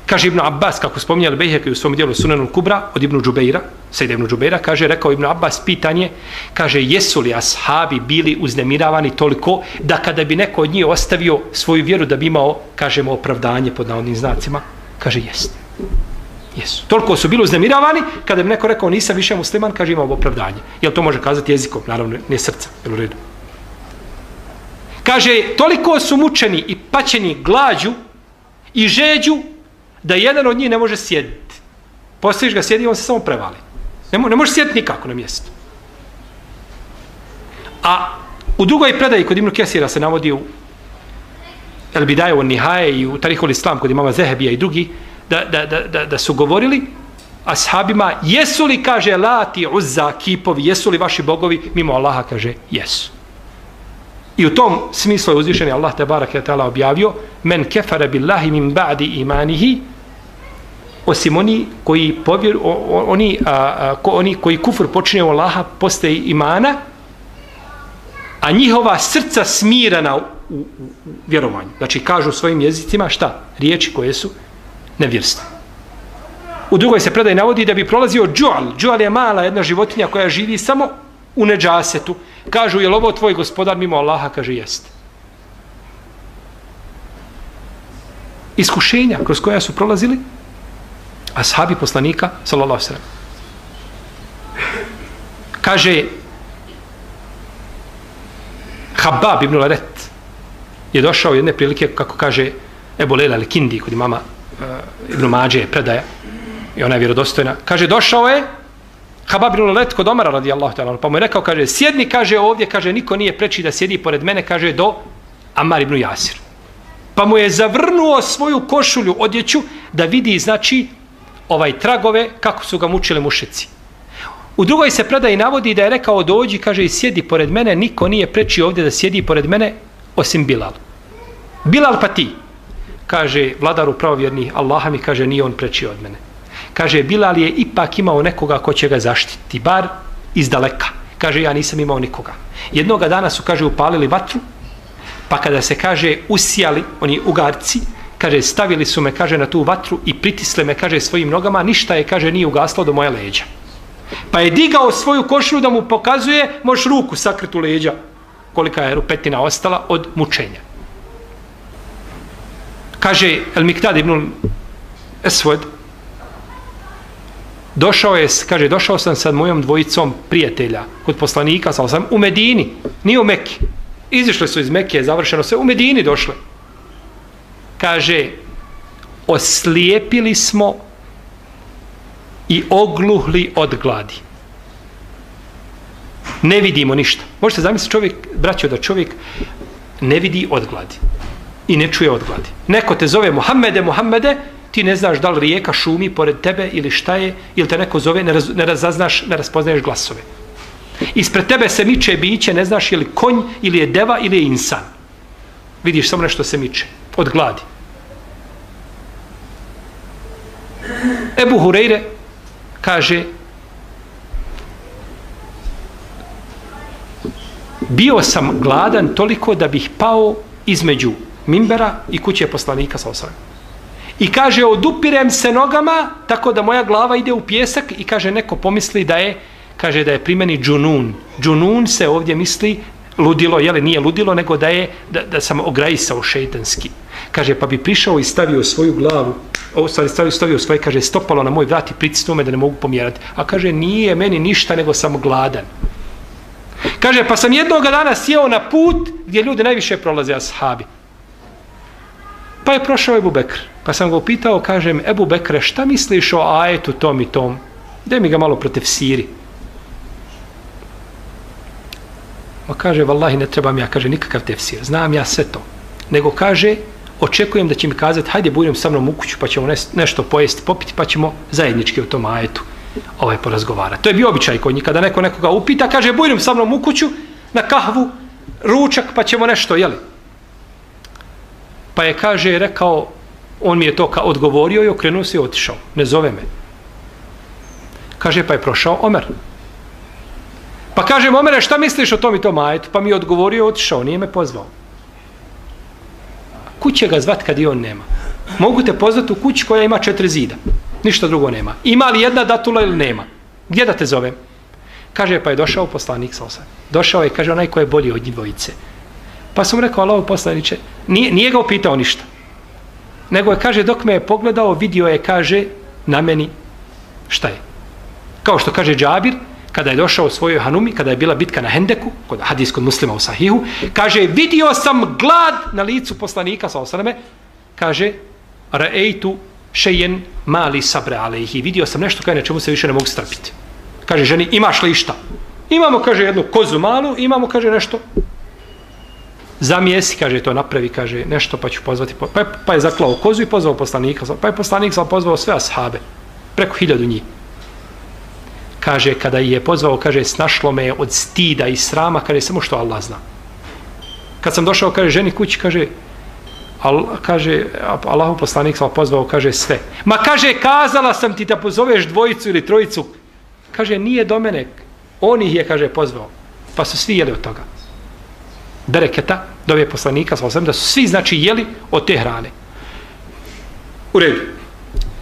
Kaže Ibn Abbas, kako spominjali Bejheke u svom dijelu Sunanul Kubra od Ibn Džubeira, Sejde Ibn Džubeira, kaže, rekao Ibn Abbas pitanje, kaže, jesu li ashabi bili uznemiravani toliko da kada bi neko od njih ostavio svoju vjeru da bi imao, kažemo, opravdanje pod navodnim znacima? Kaže, jest. Jesu. Toliko su bili uznemiravani, kada bi neko rekao nisam više musliman, kaže imao opravdanje. Jel to može kazati jezikom? Naravno, ne srca. Jel u redu? Kaže, toliko su mučeni i paćeni glađu i žeđu da jedan od njih ne može sjediti. Postaviš ga sjedi, on se samo prevali. Ne, mo, ne može sjediti nikako na mjestu. A u drugoj predaji kod Ibnu Kesira se navodi u El Bidaje u Nihaje i u Tarihul Islam kod imama Zehebija i drugi da, da, da, da, da su govorili ashabima jesu li, kaže, lati uzza kipovi, jesu li vaši bogovi, mimo Allaha kaže, jesu. I u tom smislu je uzvišen Allah te barak je tala objavio men kefare billahi min ba'di imanihi osim oni koji povjer, oni, a, a, ko, oni koji kufr počine u Allaha postaje imana a njihova srca smirana u, u, u vjerovanju. Znači kažu svojim jezicima šta? Riječi koje su nevjerstva. U drugoj se predaj navodi da bi prolazio džual. Džual je mala jedna životinja koja živi samo u neđasetu. Kažu, je li ovo tvoj gospodar mimo Allaha? Kaže, jest. Iskušenja kroz koja su prolazili ashabi poslanika, sallallahu sallam. Kaže, Habab ibn Laret je došao jedne prilike, kako kaže Ebu Lela ili Kindi, kod imama uh, ibn Mađe predaja, i ona je vjerodostojna. Kaže, došao je Habab ibn Laret kod Omara radijallahu ta'ala, pa mu je rekao, kaže, sjedni, kaže, ovdje, kaže, niko nije preči da sjedi pored mene, kaže, do Amar ibn Jasir. Pa mu je zavrnuo svoju košulju, odjeću, da vidi, znači, ovaj tragove, kako su ga mučili mušici. U drugoj se predaji navodi da je rekao dođi, kaže i sjedi pored mene, niko nije preči ovdje da sjedi pored mene, osim Bilal. Bilal pa ti, kaže vladaru pravovjernih, Allaha mi kaže nije on preči od mene. Kaže Bilal je ipak imao nekoga ko će ga zaštiti, bar iz daleka. Kaže ja nisam imao nikoga. Jednoga dana su, kaže, upalili vatru, pa kada se, kaže, usijali oni ugarci, kaže, stavili su me, kaže, na tu vatru i pritisle me, kaže, svojim nogama, ništa je, kaže, nije ugaslo do moje leđa. Pa je digao svoju košulju da mu pokazuje, možeš ruku sakrit u leđa, kolika je rupetina ostala od mučenja. Kaže El Miktad ibn Esvod, došao je, kaže, došao sam sa mojom dvojicom prijatelja kod poslanika, sa sam u Medini, nije u Mekki. Izišli su iz Mekke, završeno sve, u Medini došle. Kaže, oslijepili smo i ogluhli od gladi. Ne vidimo ništa. Možete zamisliti čovjek, braćo, da čovjek ne vidi od gladi i ne čuje od gladi. Neko te zove Muhammede, Muhammede, ti ne znaš da li rijeka šumi pored tebe ili šta je, ili te neko zove, ne, raz, ne razaznaš, ne raspoznaješ glasove. Ispred tebe se miče biće, ne znaš ili konj, ili je deva, ili je insan. Vidiš samo nešto se miče. Od gladi. Ebu Hureyre, kaže bio sam gladan toliko da bih pao između mimbera i kuće poslanika sa osam. I kaže, odupirem se nogama tako da moja glava ide u pjesak i kaže, neko pomisli da je, kaže da je primeni džunun. Džunun se ovdje misli ludilo, jeli nije ludilo, nego da je, da, da sam ograjisao šeitanski. Kaže, pa bi prišao i stavio svoju glavu ovo stvari stavio, stavio svoje, kaže, stopalo na moj vrat i pritisnuo me da ne mogu pomjerati. A kaže, nije meni ništa, nego sam gladan. Kaže, pa sam jednog dana sjeo na put gdje ljudi najviše prolaze ashabi. Pa je prošao Ebu Bekr. Pa sam ga upitao, kažem, Ebu Bekre, šta misliš o ajetu tom i tom? Daj mi ga malo protiv siri? Ma kaže, vallahi, ne trebam ja, kaže, nikakav tefsir. Znam ja sve to. Nego kaže, očekujem da će mi kazati hajde budem sa mnom u kuću pa ćemo nešto pojesti, popiti pa ćemo zajednički u tom ajetu ovaj porazgovarati. To je bio običaj kod njih kada neko nekoga upita, kaže budem sa mnom u kuću na kahvu, ručak pa ćemo nešto, jeli? Pa je kaže, rekao, on mi je to ka odgovorio i okrenuo se i otišao. Ne zove me. Kaže, pa je prošao Omer. Pa kaže, Omere, šta misliš o tom i tom ajetu? Pa mi je odgovorio i otišao, nije me pozvao kuće ga zvat kad i on nema. Mogu te pozvati u kući koja ima četiri zida. Ništa drugo nema. Ima li jedna datula ili nema? Gdje da te zovem? Kaže, pa je došao poslanik sa osam. Došao je, kaže, onaj ko je bolji od dvojice. Pa sam rekao, Allaho poslaniće, nije, nije ga upitao ništa. Nego je, kaže, dok me je pogledao, vidio je, kaže, na meni, šta je? Kao što kaže Džabir, kada je došao u svojoj Hanumi, kada je bila bitka na Hendeku, kod hadis kod muslima u Sahihu, kaže, vidio sam glad na licu poslanika, sa osaname, kaže, raeitu šejen mali sabre alejhi, vidio sam nešto kaj na čemu se više ne mogu strpiti. Kaže, ženi, imaš li šta? Imamo, kaže, jednu kozu malu, imamo, kaže, nešto zamijesi, kaže, to napravi, kaže, nešto, pa ću pozvati, pa je, pa je zaklao kozu i pozvao poslanika, pa je poslanik pozvao sve ashabe, preko hiljadu njih kaže, kada je pozvao, kaže, snašlo me od stida i srama, kaže, samo što Allah zna. Kad sam došao, kaže, ženi kući, kaže, Al, kaže, Allahu poslanik sam pozvao, kaže, sve. Ma kaže, kazala sam ti da pozoveš dvojicu ili trojicu. Kaže, nije do mene. On ih je, kaže, pozvao. Pa su svi jeli od toga. Bereketa, dove poslanika, sa osam, da su svi, znači, jeli od te hrane. U redu.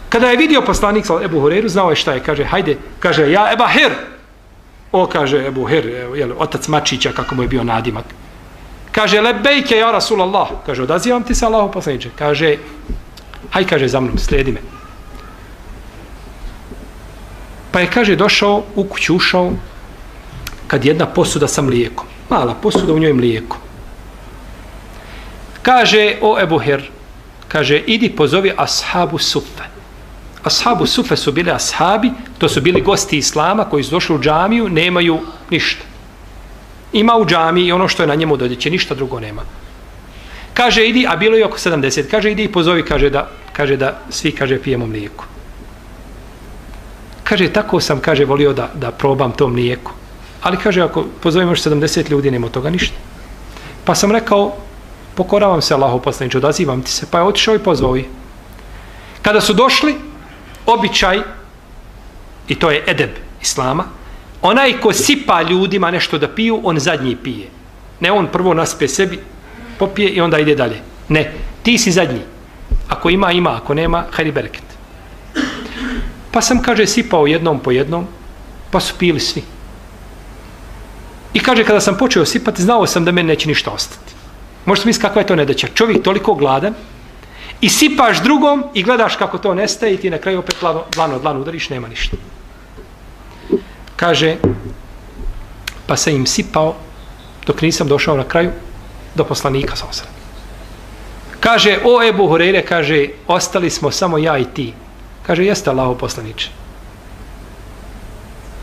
Kada je vidio poslanik sa Ebu Horeru, znao je šta je. Kaže, hajde, kaže, ja Eba Her. O, kaže Ebu Her, jel, otac Mačića, kako mu je bio nadimak. Kaže, lebejke, ja Rasulallah. Kaže, odazivam ti se Allahu poslaniče. Kaže, haj, kaže, za mnom, slijedi me. Pa je, kaže, došao, u kuću ušao, kad jedna posuda sa mlijekom. Mala posuda, u njoj mlijeko. Kaže, o Ebu Her, kaže, idi pozovi ashabu sufe. Ashabu sufe su bili ashabi, to su bili gosti Islama koji su došli u džamiju, nemaju ništa. Ima u džamiji i ono što je na njemu dodjeće, ništa drugo nema. Kaže, idi, a bilo je oko 70, kaže, idi i pozovi, kaže da, kaže da svi, kaže, pijemo mlijeko. Kaže, tako sam, kaže, volio da, da probam to mlijeko. Ali, kaže, ako pozovemo još 70 ljudi, nema toga ništa. Pa sam rekao, pokoravam se Allahu poslaniče, odazivam ti se, pa je otišao i pozvao Kada su došli, običaj, i to je edeb Islama, onaj ko sipa ljudima nešto da piju, on zadnji pije. Ne on prvo naspe sebi, popije i onda ide dalje. Ne, ti si zadnji. Ako ima, ima, ako nema, hajdi bereket. Pa sam, kaže, sipao jednom po jednom, pa su pili svi. I kaže, kada sam počeo sipati, znao sam da meni neće ništa ostati. Možete misliti kakva je to nedaća. Čovjek toliko gladan, i sipaš drugom i gledaš kako to nestaje i ti na kraju opet lano, lano, lano udariš, nema ništa. Kaže, pa se im sipao dok nisam došao na kraju do poslanika sa osram. Kaže, o Ebu Horeire, kaže, ostali smo samo ja i ti. Kaže, jeste Allaho poslaniče.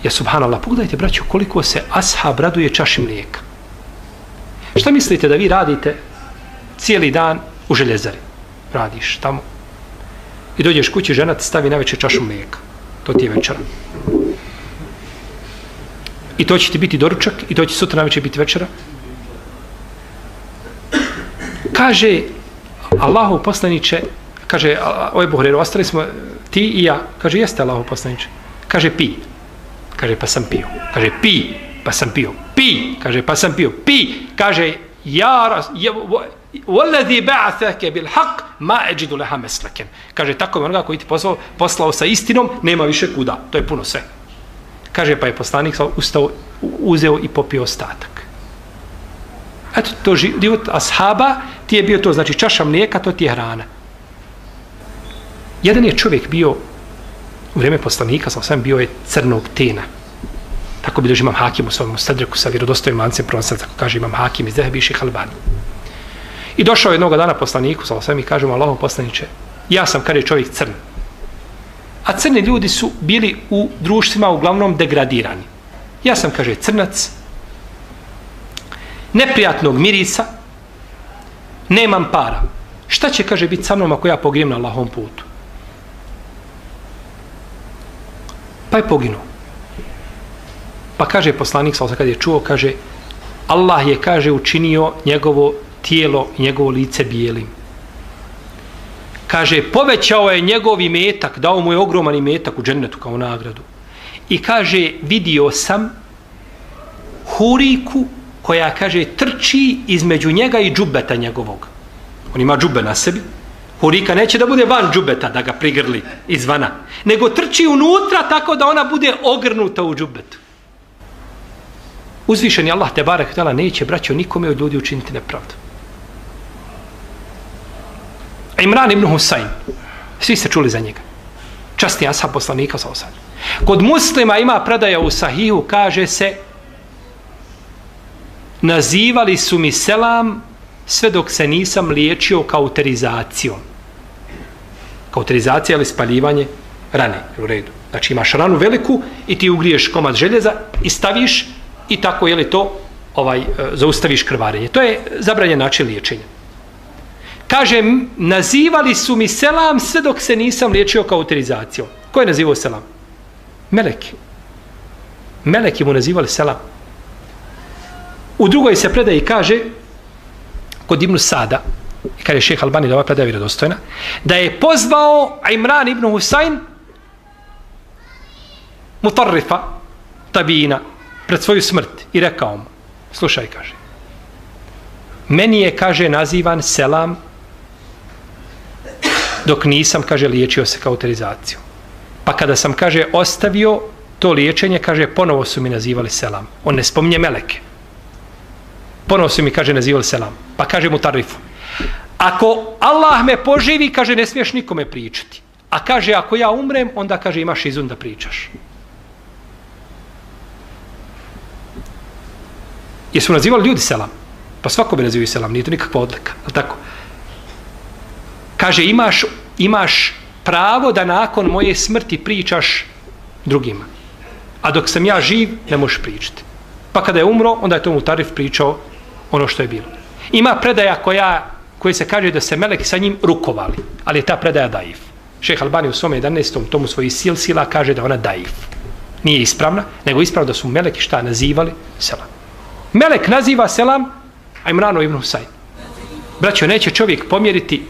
Ja, subhanallah, pogledajte, braću, koliko se ashab raduje čaši mlijeka. Šta mislite da vi radite cijeli dan u željezari? radiš tamo. I dođeš kući, žena ti stavi najveće čašu mlijeka. To ti je večera. I to će ti biti doručak i to će sutra najveće biti večera. Kaže Allahu poslaniće, kaže oj Buhreru, ostali smo ti i ja. Kaže, jeste Allahu poslaniće. Kaže, pi. Kaže, pa sam pio. Kaže, pi, pa sam pio. Pi, kaže, pa sam pio. Pi, kaže, ja, ja Wallazi ba'athaka bil haqq ma ajidu laha maslakan. Kaže tako je onoga koji ti poslao, poslao sa istinom, nema više kuda. To je puno sve. Kaže pa je poslanik ustao, uzeo i popio ostatak. Eto to život ashaba ti je bio to, znači čaša mlijeka, to ti je hrana. Jedan je čovjek bio vrijeme poslanika, sam sam bio je crnog tena. Tako bi imam hakim u svojom stadreku sa vjerodostojim lancem pronasac, tako kaže imam hakim iz Dehebiši Halbani. I došao jednog dana poslaniku, sa osam i kažem, Allahom poslaniče, ja sam, kada je čovjek crn. A crni ljudi su bili u društvima uglavnom degradirani. Ja sam, kaže, crnac, neprijatnog mirisa, nemam para. Šta će, kaže, biti sa mnom ako ja pogrijem na Allahom putu? Pa je poginuo. Pa kaže poslanik, sa kad je čuo, kaže, Allah je, kaže, učinio njegovo tijelo i njegovo lice bijelim. Kaže, povećao je njegov imetak, dao mu je ogroman imetak u džennetu kao nagradu. I kaže, vidio sam huriku koja, kaže, trči između njega i džubeta njegovog. On ima džube na sebi. Hurika neće da bude van džubeta, da ga prigrli izvana. Nego trči unutra tako da ona bude ogrnuta u džubetu. Uzvišeni Allah te barek tela neće braćo nikome od ljudi učiniti nepravdu. Imran ibn Husayn. Svi ste čuli za njega. Časti asab poslanika sa osad. Kod muslima ima predaja u sahihu, kaže se nazivali su mi selam sve dok se nisam liječio kauterizacijom. Kauterizacija ili spaljivanje rane u redu. Znači imaš ranu veliku i ti ugriješ komad željeza i staviš i tako je li to ovaj e, zaustaviš krvarenje. To je zabranjen način liječenja. Kaže, nazivali su mi selam sve dok se nisam liječio kauterizacijom. Ko je nazivao selam? Meleki. Meleki mu nazivali selam. U drugoj se predaji kaže, kod Ibnu Sada, i kada je šeha Albani da ova predaja vjerodostojna, da je pozvao Imran ibn Husayn mutarrifa tabina pred svoju smrt i rekao mu, slušaj, kaže, meni je, kaže, nazivan selam dok nisam, kaže, liječio se kauterizaciju. Pa kada sam, kaže, ostavio to liječenje, kaže, ponovo su mi nazivali selam. On ne spominje meleke. Ponovo su mi, kaže, nazivali selam. Pa kaže mu tarifu. Ako Allah me poživi, kaže, ne smiješ nikome pričati. A kaže, ako ja umrem, onda, kaže, imaš izun da pričaš. Jesu nazivali ljudi selam? Pa svako bi nazivio selam, nije to nikakva odlika. Tako? Kaže, imaš, imaš pravo da nakon moje smrti pričaš drugima. A dok sam ja živ, ne možeš pričati. Pa kada je umro, onda je tomu tarif pričao ono što je bilo. Ima predaja koja, koje se kaže da se meleki sa njim rukovali, ali je ta predaja daif. Šeh Albani u svome 11. tomu svoji sil sila kaže da ona daif. Nije ispravna, nego ispravno da su meleki šta nazivali selam. Melek naziva selam Imranu ibn Husayn. Braćo, neće čovjek pomjeriti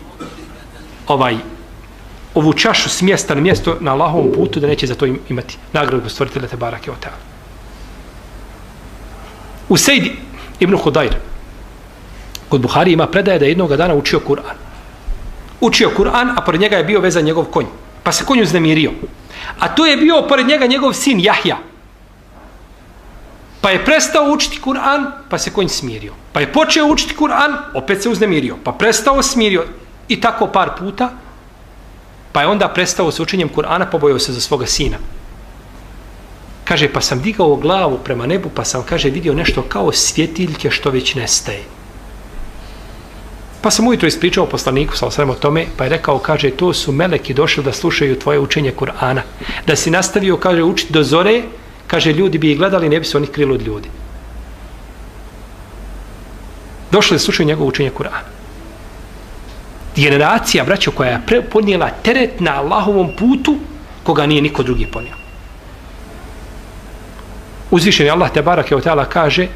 ovaj ovu čašu s mjesta na mjesto na Allahovom putu da neće za to imati nagradu stvoritelja te barake o. U Sejdi ibn Hudajr kod Buhari ima predaje da jednog dana učio Kur'an. Učio Kur'an, a pored njega je bio vezan njegov konj. Pa se konj uznemirio. A to je bio pored njega njegov sin Jahja. Pa je prestao učiti Kur'an, pa se konj smirio. Pa je počeo učiti Kur'an, opet se uznemirio. Pa prestao smirio. I tako par puta, Pa je onda prestao s učenjem Kur'ana, pobojao se za svoga sina. Kaže, pa sam digao glavu prema nebu, pa sam, kaže, vidio nešto kao svjetiljke što već nestaje. Pa sam ujutro ispričao poslaniku, sa osvrame o tome, pa je rekao, kaže, to su meleki došli da slušaju tvoje učenje Kur'ana. Da si nastavio, kaže, učiti do zore, kaže, ljudi bi ih gledali, ne bi se oni krili od ljudi. Došli da slušaju njegovo učenje Kur'ana generacija, braćo, koja je podnijela teret na Allahovom putu, koga nije niko drugi ponio. Uzvišeni Allah te barak je kaže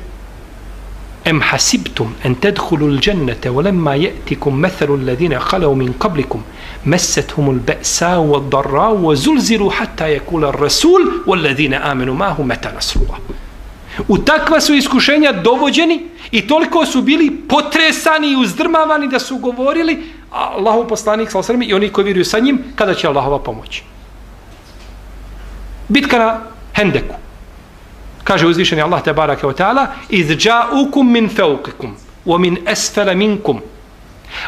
Em hasibtum en tedhulul džennete volemma je'tikum methalu ledine khalau min kablikum mesethum l'be'sa wa al-darra u zulziru hatta je kula rasul wal ledine amenu mahu meta nasrullah. U takva su iskušenja dovođeni i toliko su bili potresani i uzdrmavani da su govorili Allahov poslanik sa osrmi i oni koji vjeruju sa njim, kada će Allahova pomoć. Bitka na Hendeku. Kaže uzvišeni Allah te barake o ta'ala iz dža'ukum min feukikum o min esfele minkum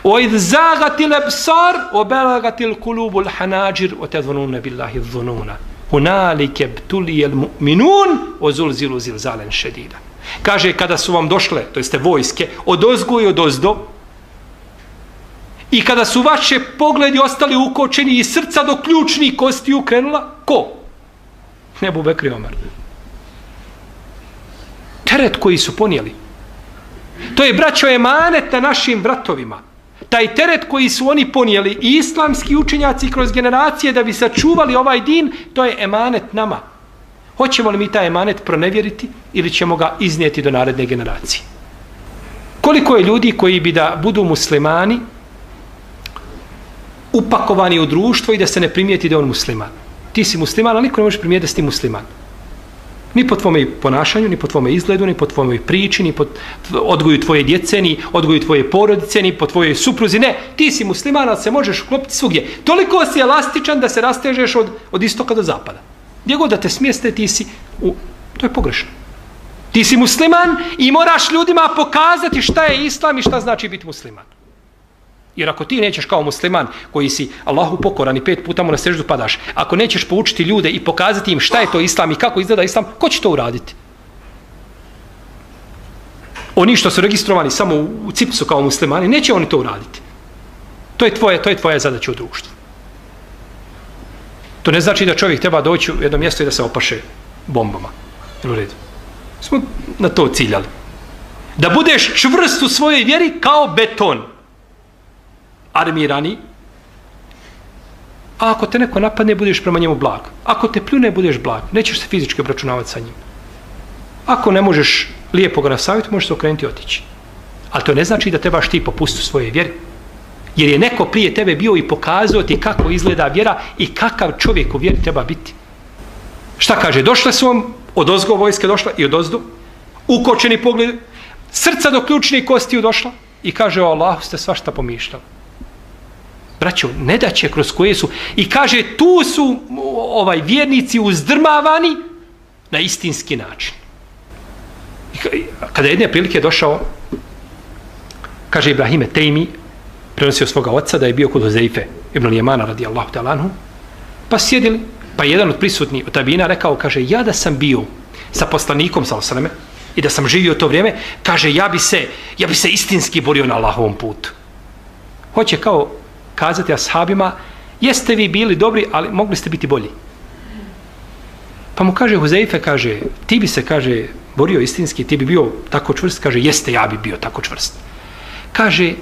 o iz zagati lebsar o belagati l'kulubu l'hanajir o te dhunune billahi dhununa hunalike btulije mu'minun o zulzilu zilzalen šedida. Kaže kada su vam došle, to jeste vojske, od ozgo i od ozdo, I kada su vaše pogledi ostali ukočeni i srca do ključnih kosti ukrenula, ko? Nebu Bekri Omer. Teret koji su ponijeli. To je braćo emanet na našim bratovima. Taj teret koji su oni ponijeli i islamski učenjaci kroz generacije da bi sačuvali ovaj din, to je emanet nama. Hoćemo li mi taj emanet pronevjeriti ili ćemo ga iznijeti do naredne generacije? Koliko je ljudi koji bi da budu muslimani, upakovani u društvo i da se ne primijeti da on musliman. Ti si musliman, ali niko ne može primijeti da si musliman. Ni po tvome ponašanju, ni po tvome izgledu, ni po tvojoj priči, ni po odgoju tvoje djece, ni odgoju tvoje porodice, ni po tvojoj supruzi. Ne, ti si musliman, ali se možeš uklopiti svugdje. Toliko si elastičan da se rastežeš od, od istoka do zapada. Gdje god da te smjeste, ti si... U... To je pogrešno. Ti si musliman i moraš ljudima pokazati šta je islam i šta znači biti musliman. Jer ako ti nećeš kao musliman koji si Allahu pokoran i pet puta mu na seždu padaš, ako nećeš poučiti ljude i pokazati im šta je to islam i kako izgleda islam, ko će to uraditi? Oni što su registrovani samo u cipsu kao muslimani, neće oni to uraditi. To je tvoje, to je tvoja zadaća u društvu. To ne znači da čovjek treba doći u jedno mjesto i da se opaše bombama. U redu. Smo na to ciljali. Da budeš čvrst u svojoj vjeri kao beton armirani, a ako te neko napadne, budeš prema njemu blag. Ako te pljune, budeš blag. Nećeš se fizički obračunavati sa njim. Ako ne možeš lijepo ga na možeš se okrenuti i otići. Ali to ne znači da trebaš ti popustiti svoje vjeri. Jer je neko prije tebe bio i pokazao ti kako izgleda vjera i kakav čovjek u vjeri treba biti. Šta kaže? Došle su vam, od ozgo vojske došla i od ozdu, ukočeni pogled, srca do ključnih kostiju došla i kaže o Allahu ste svašta pomišljali. Braćo, ne da će kroz koje su i kaže tu su ovaj vjernici uzdrmavani na istinski način. I kada jedne prilike došao kaže Ibrahime Tejmi prenosio svoga oca da je bio kod Hozeife ibn Lijemana radijallahu talanhu pa sjedili pa jedan od prisutnih od tabina rekao kaže ja da sam bio sa poslanikom sa osaname, i da sam živio to vrijeme kaže ja bi se ja bi se istinski borio na Allahovom putu hoće kao kazati ashabima jeste vi bili dobri ali mogli ste biti bolji pa mu kaže Huzeife kaže ti bi se kaže borio istinski ti bi bio tako čvrst kaže jeste ja bi bio tako čvrst kaže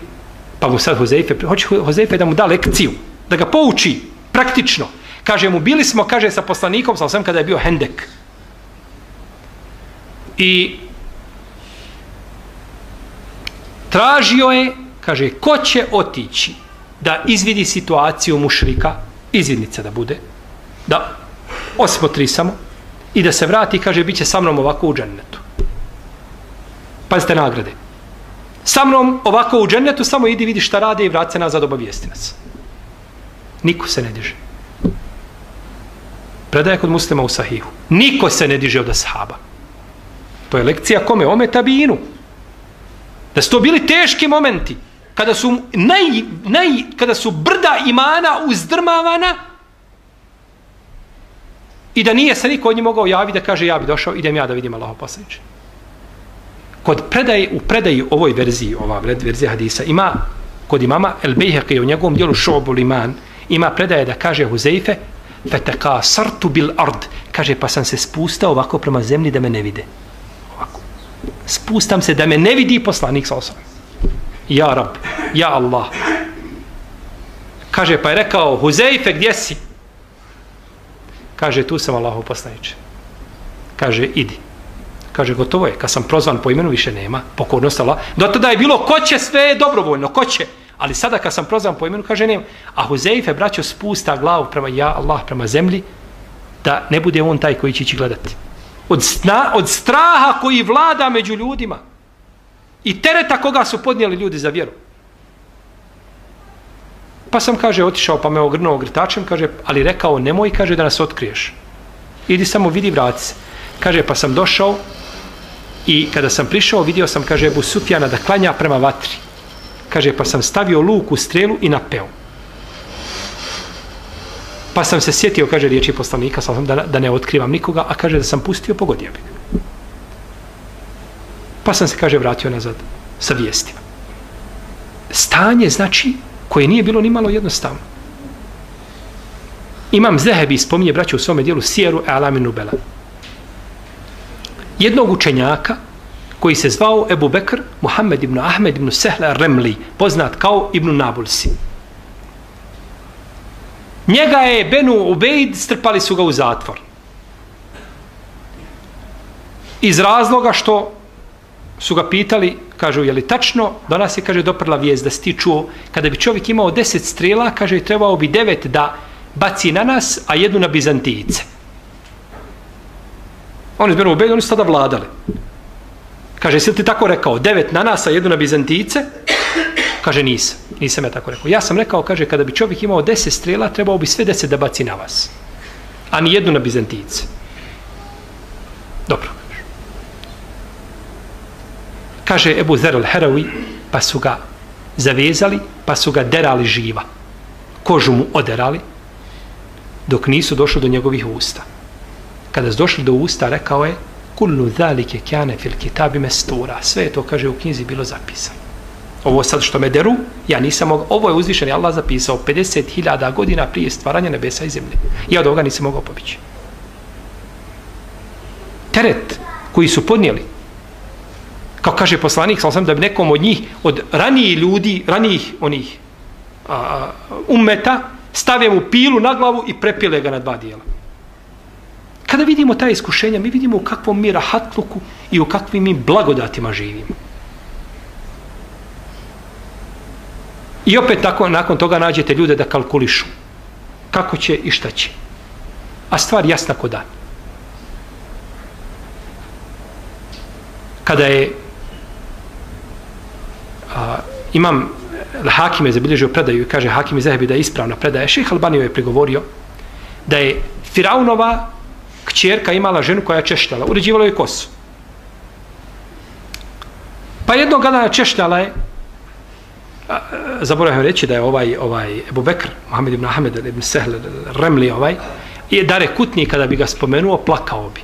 pa mu sad Huzeife, hoće Huzeife da mu da lekciju, da ga pouči praktično. Kaže mu, bili smo, kaže, sa poslanikom, sa osam kada je bio Hendek. I tražio je, kaže, ko će otići da izvidi situaciju mušrika, izvidnica da bude, da osmotri samo i da se vrati, i kaže, bit će sa mnom ovako u džennetu. Pazite nagrade sa mnom ovako u džennetu, samo idi vidi šta rade i vrati se nazad obavijesti nas. Niko se ne diže. Predaje kod muslima u sahihu. Niko se ne diže od ashaba. To je lekcija kome? Ome tabinu. Da su to bili teški momenti. Kada su, naj, naj, kada su brda imana uzdrmavana i da nije se niko od njih mogao javiti da kaže ja bi došao, idem ja da vidim Allaho poslaniče. Kod predaje u predaji ovoj verziji ova verzija hadisa ima kod imama El Bejheqi u njegovom dijelu Šobul Iman, ima predaje da kaže Huzeife feteka sartu bil ard. Kaže pa sam se spustao ovako prema zemlji da me ne vide. Ovako. Spustam se da me ne vidi poslanik sa osam ja rab ja Allah kaže pa je rekao Huzeife gdje si kaže tu sam Allahu poslaniče kaže idi Kaže, gotovo je. Kad sam prozvan po imenu, više nema. Pokornost Allah. Do tada je bilo, ko će sve dobrovoljno, ko će. Ali sada kad sam prozvan po imenu, kaže, nema. A Huzeife, braćo, spusta glavu prema ja, Allah, prema zemlji, da ne bude on taj koji će ići gledati. Od, sna, od straha koji vlada među ljudima. I tereta koga su podnijeli ljudi za vjeru. Pa sam, kaže, otišao, pa me ogrnuo ogrtačem, kaže, ali rekao, nemoj, kaže, da nas otkriješ. Idi samo, vidi, vrati se. Kaže, pa sam došao, I kada sam prišao, vidio sam, kaže Ebu Sufjana, da klanja prema vatri. Kaže, pa sam stavio luk u strelu i napeo. Pa sam se sjetio, kaže riječi poslanika, sam da, da ne otkrivam nikoga, a kaže da sam pustio, pogodio bi. Pa sam se, kaže, vratio nazad sa vijestima. Stanje, znači, koje nije bilo ni malo jednostavno. Imam Zehebi spominje, braću, u svome dijelu Sijeru e Alaminu Bela jednog učenjaka koji se zvao Ebu Bekr Muhammed ibn Ahmed ibn Sehla Remli, poznat kao Ibn Nabulsi. Njega je Benu Ubejd, strpali su ga u zatvor. Iz razloga što su ga pitali, kažu, je li tačno, do nas je, kaže, doprla vijest da si čuo, kada bi čovjek imao deset strela, kaže, trebao bi devet da baci na nas, a jednu na Bizantijice. Oni zbjerno ubedi, oni su tada vladali. Kaže, si ti tako rekao, devet na nas, a jednu na Bizantice? Kaže, nisam. Nisam ja tako rekao. Ja sam rekao, kaže, kada bi čovjek imao deset strela, trebao bi sve deset da baci na vas. A ni jednu na Bizantice. Dobro. Kaže Ebu Zer al-Herawi, pa su ga zavezali, pa su ga derali živa. Kožu mu oderali, dok nisu došli do njegovih usta kada su došli do usta, rekao je kullu zalike kjane fil kitabi mestura. Sve je to, kaže, u knjizi bilo zapisano. Ovo sad što me deru, ja nisam mogao, ovo je uzvišen, Allah zapisao 50.000 godina prije stvaranja nebesa i zemlje. Ja od ovoga nisam mogao pobići. Teret koji su podnijeli, kao kaže poslanik, sam da bi nekom od njih, od ranijih ljudi, ranijih onih a, umeta, stavio mu pilu na glavu i prepile ga na dva dijela. Kada vidimo ta iskušenja, mi vidimo u kakvom mi rahatluku i u kakvim mi blagodatima živimo. I opet tako, nakon toga nađete ljude da kalkulišu kako će i šta će. A stvar jasna ko dan. Kada je a, imam e, Hakim je zabilježio predaju i kaže Hakim je da je ispravna predaja. Šeha Albanio je prigovorio da je Firaunova kćerka imala ženu koja je češljala, uređivala je kosu. Pa jednog dana češljala je e, zaboravim reći da je ovaj ovaj Ebu Bekr Muhammed ibn Ahmed ibn Sehl, Remli ovaj i Dare Kutni kada bi ga spomenuo plakao bi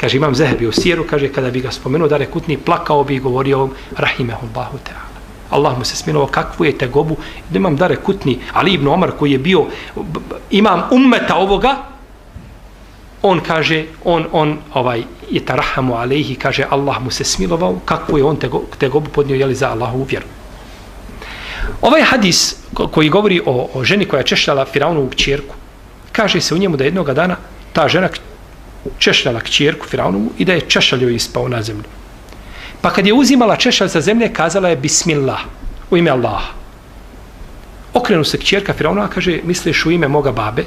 kaže imam Zehebi u sjeru, kaže kada bi ga spomenuo Dare Kutni plakao bi i govorio rahimehullahu ta'ala Allah mu se smilovao kakvu je tegobu da imam Dare Kutni Ali ibn Omar koji je bio imam ummeta ovoga on kaže on on ovaj je tarahamu alejhi kaže Allah mu se smilovao kakvu je on tegobu podnio je li za Allahu vjeru Ovaj hadis koji govori o, o ženi koja je češljala Firaunovu kćerku, kaže se u njemu da jednog dana ta žena češljala kćerku Firaunovu i da je češljal joj ispao na zemlju. Pa kad je uzimala češljal sa zemlje, kazala je Bismillah, u ime Allaha. Okrenu se kćerka Firaunova, kaže, misliš u ime moga babe?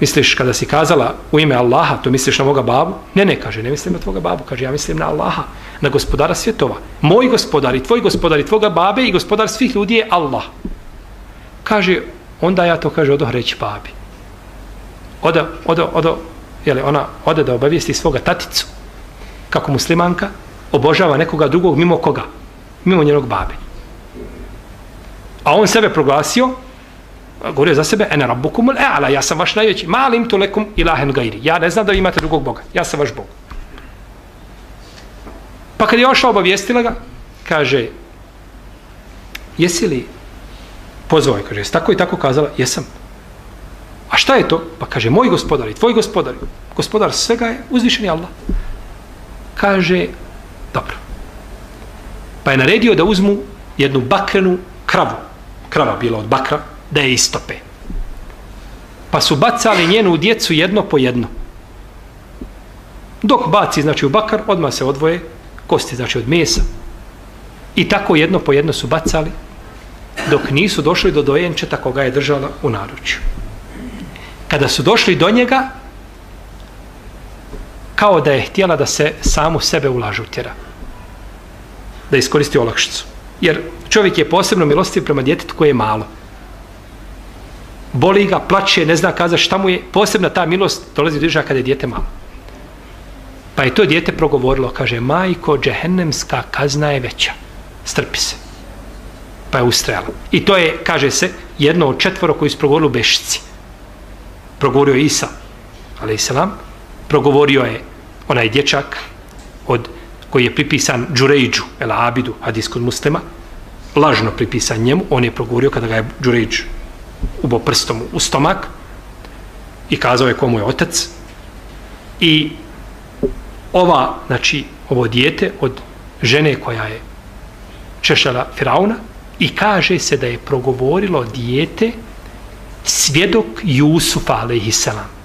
Misliš kada si kazala u ime Allaha, to misliš na moga babu? Ne, ne, kaže, ne mislim na tvoga babu, kaže, ja mislim na Allaha, na gospodara svjetova. Moj gospodar i tvoj gospodar i tvoga babe i gospodar svih ljudi je Allah. Kaže, onda ja to, kaže, odoh reći babi. Odo, odo, odo, jeli, ona ode da obavijesti svoga taticu, kako muslimanka, obožava nekoga drugog mimo koga? Mimo njenog babe. A on sebe proglasio, govorio za sebe, ene rabbukum al ja sam vaš najveći, malim tu lekum ilahen gairi. Ja ne znam da vi imate drugog Boga, ja sam vaš Bog. Pa kad je ošla obavijestila ga, kaže, jesi li pozvao je, kaže, jesi tako i tako kazala, jesam. A šta je to? Pa kaže, moj gospodar i tvoj gospodar, gospodar svega je uzvišeni Allah. Kaže, dobro. Pa je naredio da uzmu jednu bakrenu kravu. Krava bila od bakra, da je istope. Pa su bacali njenu djecu jedno po jedno. Dok baci, znači u bakar, odmah se odvoje kosti, znači od mesa. I tako jedno po jedno su bacali, dok nisu došli do dojenčeta koga je držala u naručju. Kada su došli do njega, kao da je htjela da se samu sebe ulažu tjera. Da iskoristi olakšicu. Jer čovjek je posebno milostiv prema djetetu koje je malo boli ga, plaće, ne zna kaza šta mu je, posebna ta milost dolazi do kada je dijete malo. Pa je to dijete progovorilo, kaže, majko, džehennemska kazna je veća. Strpi se. Pa je ustrajala. I to je, kaže se, jedno od četvoro koji su progovorili u Bešici. Progovorio Isa, ali i selam, progovorio je onaj dječak od, koji je pripisan Džurejđu, el Abidu, hadijskog muslima, lažno pripisan njemu, on je progovorio kada ga je Džurejđu ubo prstom u stomak i kazao je komu je otac i ova, znači, ovo dijete od žene koja je češala Firauna i kaže se da je progovorilo dijete svjedok Jusufa alaihissalam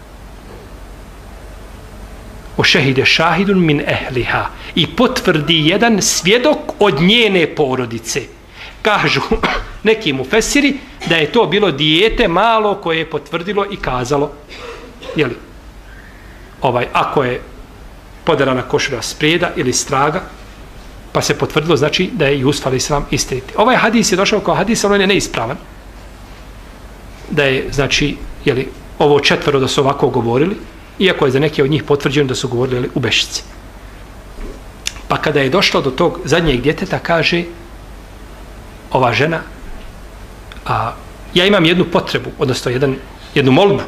o šehide šahidun min ehliha i potvrdi jedan svjedok od njene porodice kažu neki mu fesiri da je to bilo dijete malo koje je potvrdilo i kazalo jeli, ovaj, ako je podarana košura sprijeda ili straga pa se potvrdilo znači da je Jusuf ali islam istiniti. Ovaj hadis je došao kao hadis, on je neispravan. Da je, znači, jeli, ovo četvero da su ovako govorili, iako je za neke od njih potvrđeno da su govorili u Bešici. Pa kada je došlo do tog zadnjeg djeteta, kaže, ova žena a ja imam jednu potrebu odnosno jedan, jednu molbu.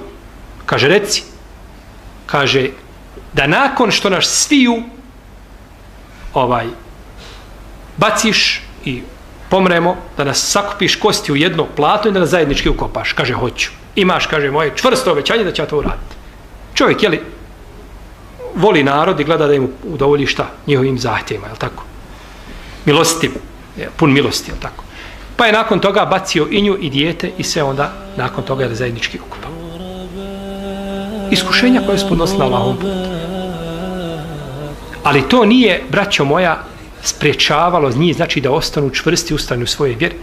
Kaže reci. Kaže da nakon što naš sviju ovaj baciš i pomremo da nas sakupiš kosti u jedno plato i da nas zajednički ukopaš. Kaže hoću. Imaš kaže moje čvrsto obećanje da će ja to uraditi čovjek je li voli narod i gleda da im udovolji šta njihovim zahtjevima je tako milostiv pun milosti je tako Pa je nakon toga bacio i nju i dijete i sve onda nakon toga je zajednički okupao. Iskušenja koje su podnosila Allahom. Ali to nije, braćo moja, spriječavalo njih, znači da ostanu čvrsti ustani u svoje vjeri.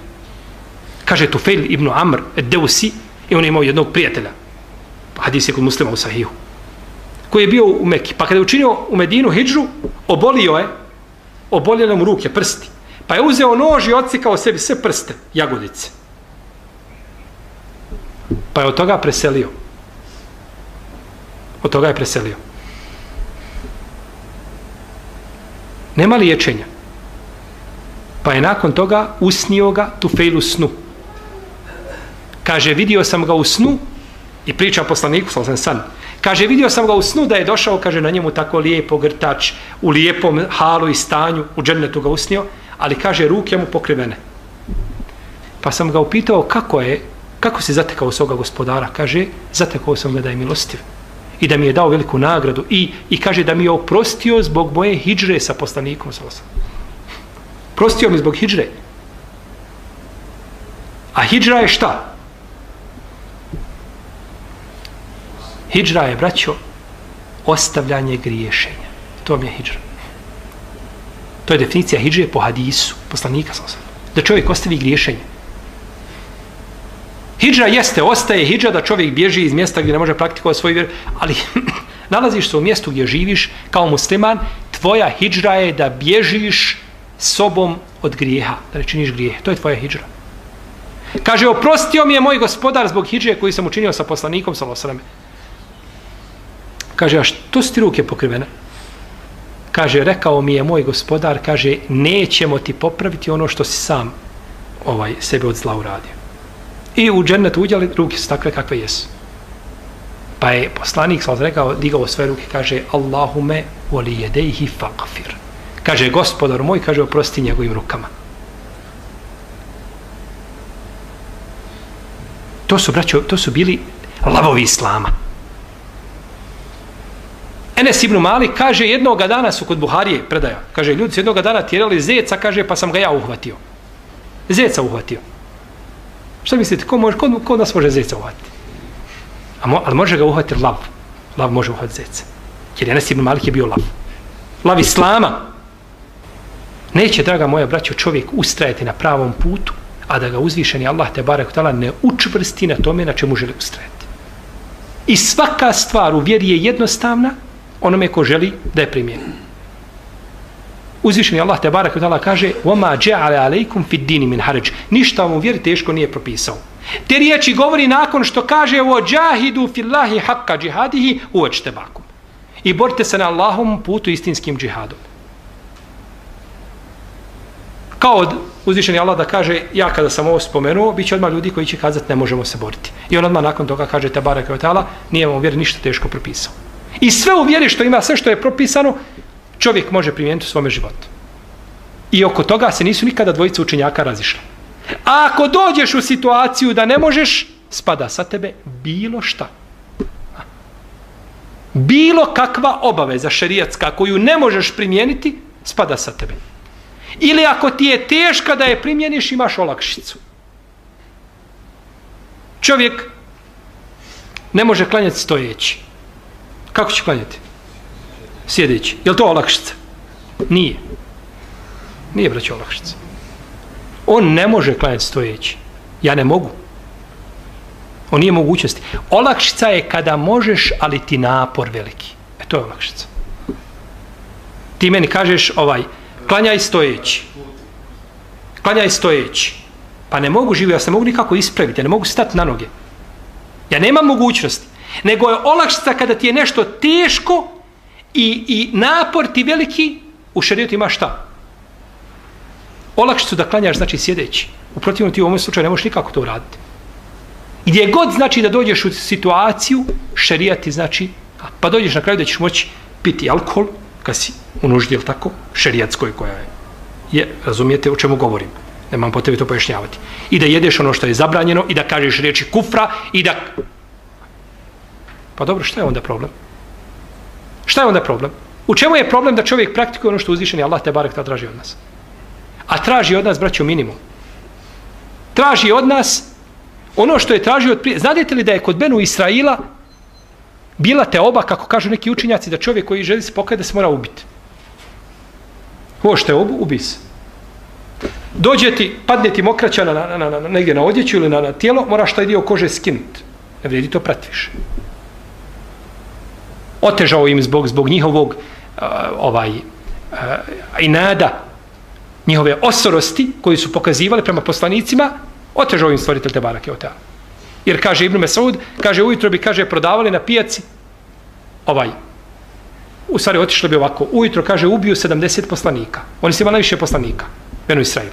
Kaže Tufel ibn Amr Deusi i on je imao jednog prijatelja. Hadis je kod muslima u Sahihu. Koji je bio u Meki. Pa kada je učinio u Medinu hijđru, obolio je, oboljele mu ruke, prsti. Pa je uzeo nož i odsikao sebi sve prste, jagodice. Pa je od toga preselio. Od toga je preselio. Nema liječenja. Pa je nakon toga usnio ga tu fejlu snu. Kaže, vidio sam ga u snu i priča poslaniku, sam san. Kaže, vidio sam ga u snu da je došao, kaže, na njemu tako lijepo grtač, u lijepom halu i stanju, u džernetu ga usnio, ali kaže, ruke mu pokrivene. Pa sam ga upitao kako je, kako se zatekao svoga gospodara. Kaže, zatekao sam ga da je milostiv i da mi je dao veliku nagradu i, i kaže da mi je oprostio zbog moje hijđre sa poslanikom. Prostio mi zbog hijđre. A hijđra je šta? Hidžra je, braćo, ostavljanje griješenja. To mi je hidžra. To je definicija hidžre po hadisu, poslanika sam sam. Da čovjek ostavi griješenje. Hidžra jeste, ostaje hidžra da čovjek bježi iz mjesta gdje ne može praktikovati svoju vjeru, ali nalaziš se u mjestu gdje živiš kao musliman, tvoja hidžra je da bježiš sobom od grijeha, da ne činiš grijeh. To je tvoja hidžra. Kaže, oprostio mi je moj gospodar zbog hidžre koji sam učinio sa poslanikom, sa losrame. Kaže, a što si ti ruke pokrivene? Kaže, rekao mi je moj gospodar, kaže, nećemo ti popraviti ono što si sam ovaj sebe od zla uradio. I u džennetu udjeli ruke su takve kakve jesu. Pa je poslanik sam rekao, digao sve ruke, kaže, Allahume voli jedejhi faqfir. Kaže, gospodar moj, kaže, oprosti njegovim rukama. To su, braćo, to su bili lavovi islama. Enes ibn Mali kaže jednoga dana su kod Buharije predaja. Kaže ljudi su jednoga dana tjerali zeca, kaže pa sam ga ja uhvatio. Zeca uhvatio. Šta mislite, ko, može, ko, ko nas može zeca uhvatiti? A mo, ali može ga uhvatiti lav. Lav može uhvatiti zeca. Jer Enes ibn Malik je bio lav. Lav Islama. Neće, draga moja braćo, čovjek ustrajati na pravom putu, a da ga uzvišeni Allah te barek tala ne učvrsti na tome na čemu želi ustrajati. I svaka stvar u vjeri je jednostavna, onome ko želi da je primjeni. Uzvišeni Allah te barak od kaže وَمَا جَعَلَ عَلَيْكُمْ فِي الدِّينِ مِنْ حَرَجِ Ništa vam u vjeri teško nije propisao. Te riječi govori nakon što kaže وَجَاهِدُوا فِي اللَّهِ حَقَّ جِهَادِهِ uočtebakum. I borite se na Allahom putu istinskim džihadom. Kao od uzvišeni Allah da kaže ja kada sam ovo spomenuo, bit će odmah ljudi koji će kazati ne možemo se boriti. I on odmah nakon toga kaže te barak od nije vam u vjeri ništa teško propisao. I sve u vjeri što ima, sve što je propisano, čovjek može primijeniti u svome životu. I oko toga se nisu nikada dvojice učenjaka razišle. A ako dođeš u situaciju da ne možeš, spada sa tebe bilo šta. Bilo kakva obaveza šerijatska koju ne možeš primijeniti, spada sa tebe. Ili ako ti je teška da je primjeniš, imaš olakšicu. Čovjek ne može klanjati stojeći. Kako će klanjati? Sjedeći. Je li to olakšica? Nije. Nije, braće, olakšica. On ne može klanjati stojeći. Ja ne mogu. On nije mogućnosti. Olakšica je kada možeš, ali ti napor veliki. E to je olakšica. Ti meni kažeš ovaj, klanjaj stojeći. Klanjaj stojeći. Pa ne mogu živjeti, ja se mogu nikako ispraviti, ja ne mogu stati na noge. Ja nemam mogućnosti nego je olakšica kada ti je nešto teško i, i napor ti veliki, u šarijetu ima šta? Olakšicu da klanjaš znači sjedeći. U protivnom ti u ovom slučaju ne možeš nikako to uraditi. Gdje god znači da dođeš u situaciju, šerijati znači, pa dođeš na kraju da ćeš moći piti alkohol, kad si u nuždi, ili tako, šarijatskoj koja je. je. Razumijete o čemu govorim? Nemam potrebe to pojašnjavati. I da jedeš ono što je zabranjeno, i da kažeš riječi kufra, i da Pa dobro, šta je onda problem? Šta je onda problem? U čemu je problem da čovjek praktikuje ono što uzvišeni Allah te barek ta traži od nas? A traži od nas, braćo, minimum. Traži od nas ono što je tražio od prije. Znate li da je kod Benu Israila bila te oba, kako kažu neki učinjaci, da čovjek koji želi se pokajati da se mora ubiti? Hošte obu, ubi se. Dođe ti, padne ti mokraća na, na, na, na, negdje na odjeću ili na, na tijelo, moraš taj dio kože skinuti. Ne vredi to prati više. Otežao im zbog, zbog njihovog uh, ovaj uh, inada, njihove osorosti koji su pokazivali prema poslanicima, otežao im stvoritelj te barake od Jer kaže Ibn Mesaud, kaže ujutro bi, kaže, prodavali na pijaci ovaj, u stvari otišli bi ovako, ujutro, kaže, ubiju 70 poslanika. Oni su imali najviše poslanika, Benu Israilu.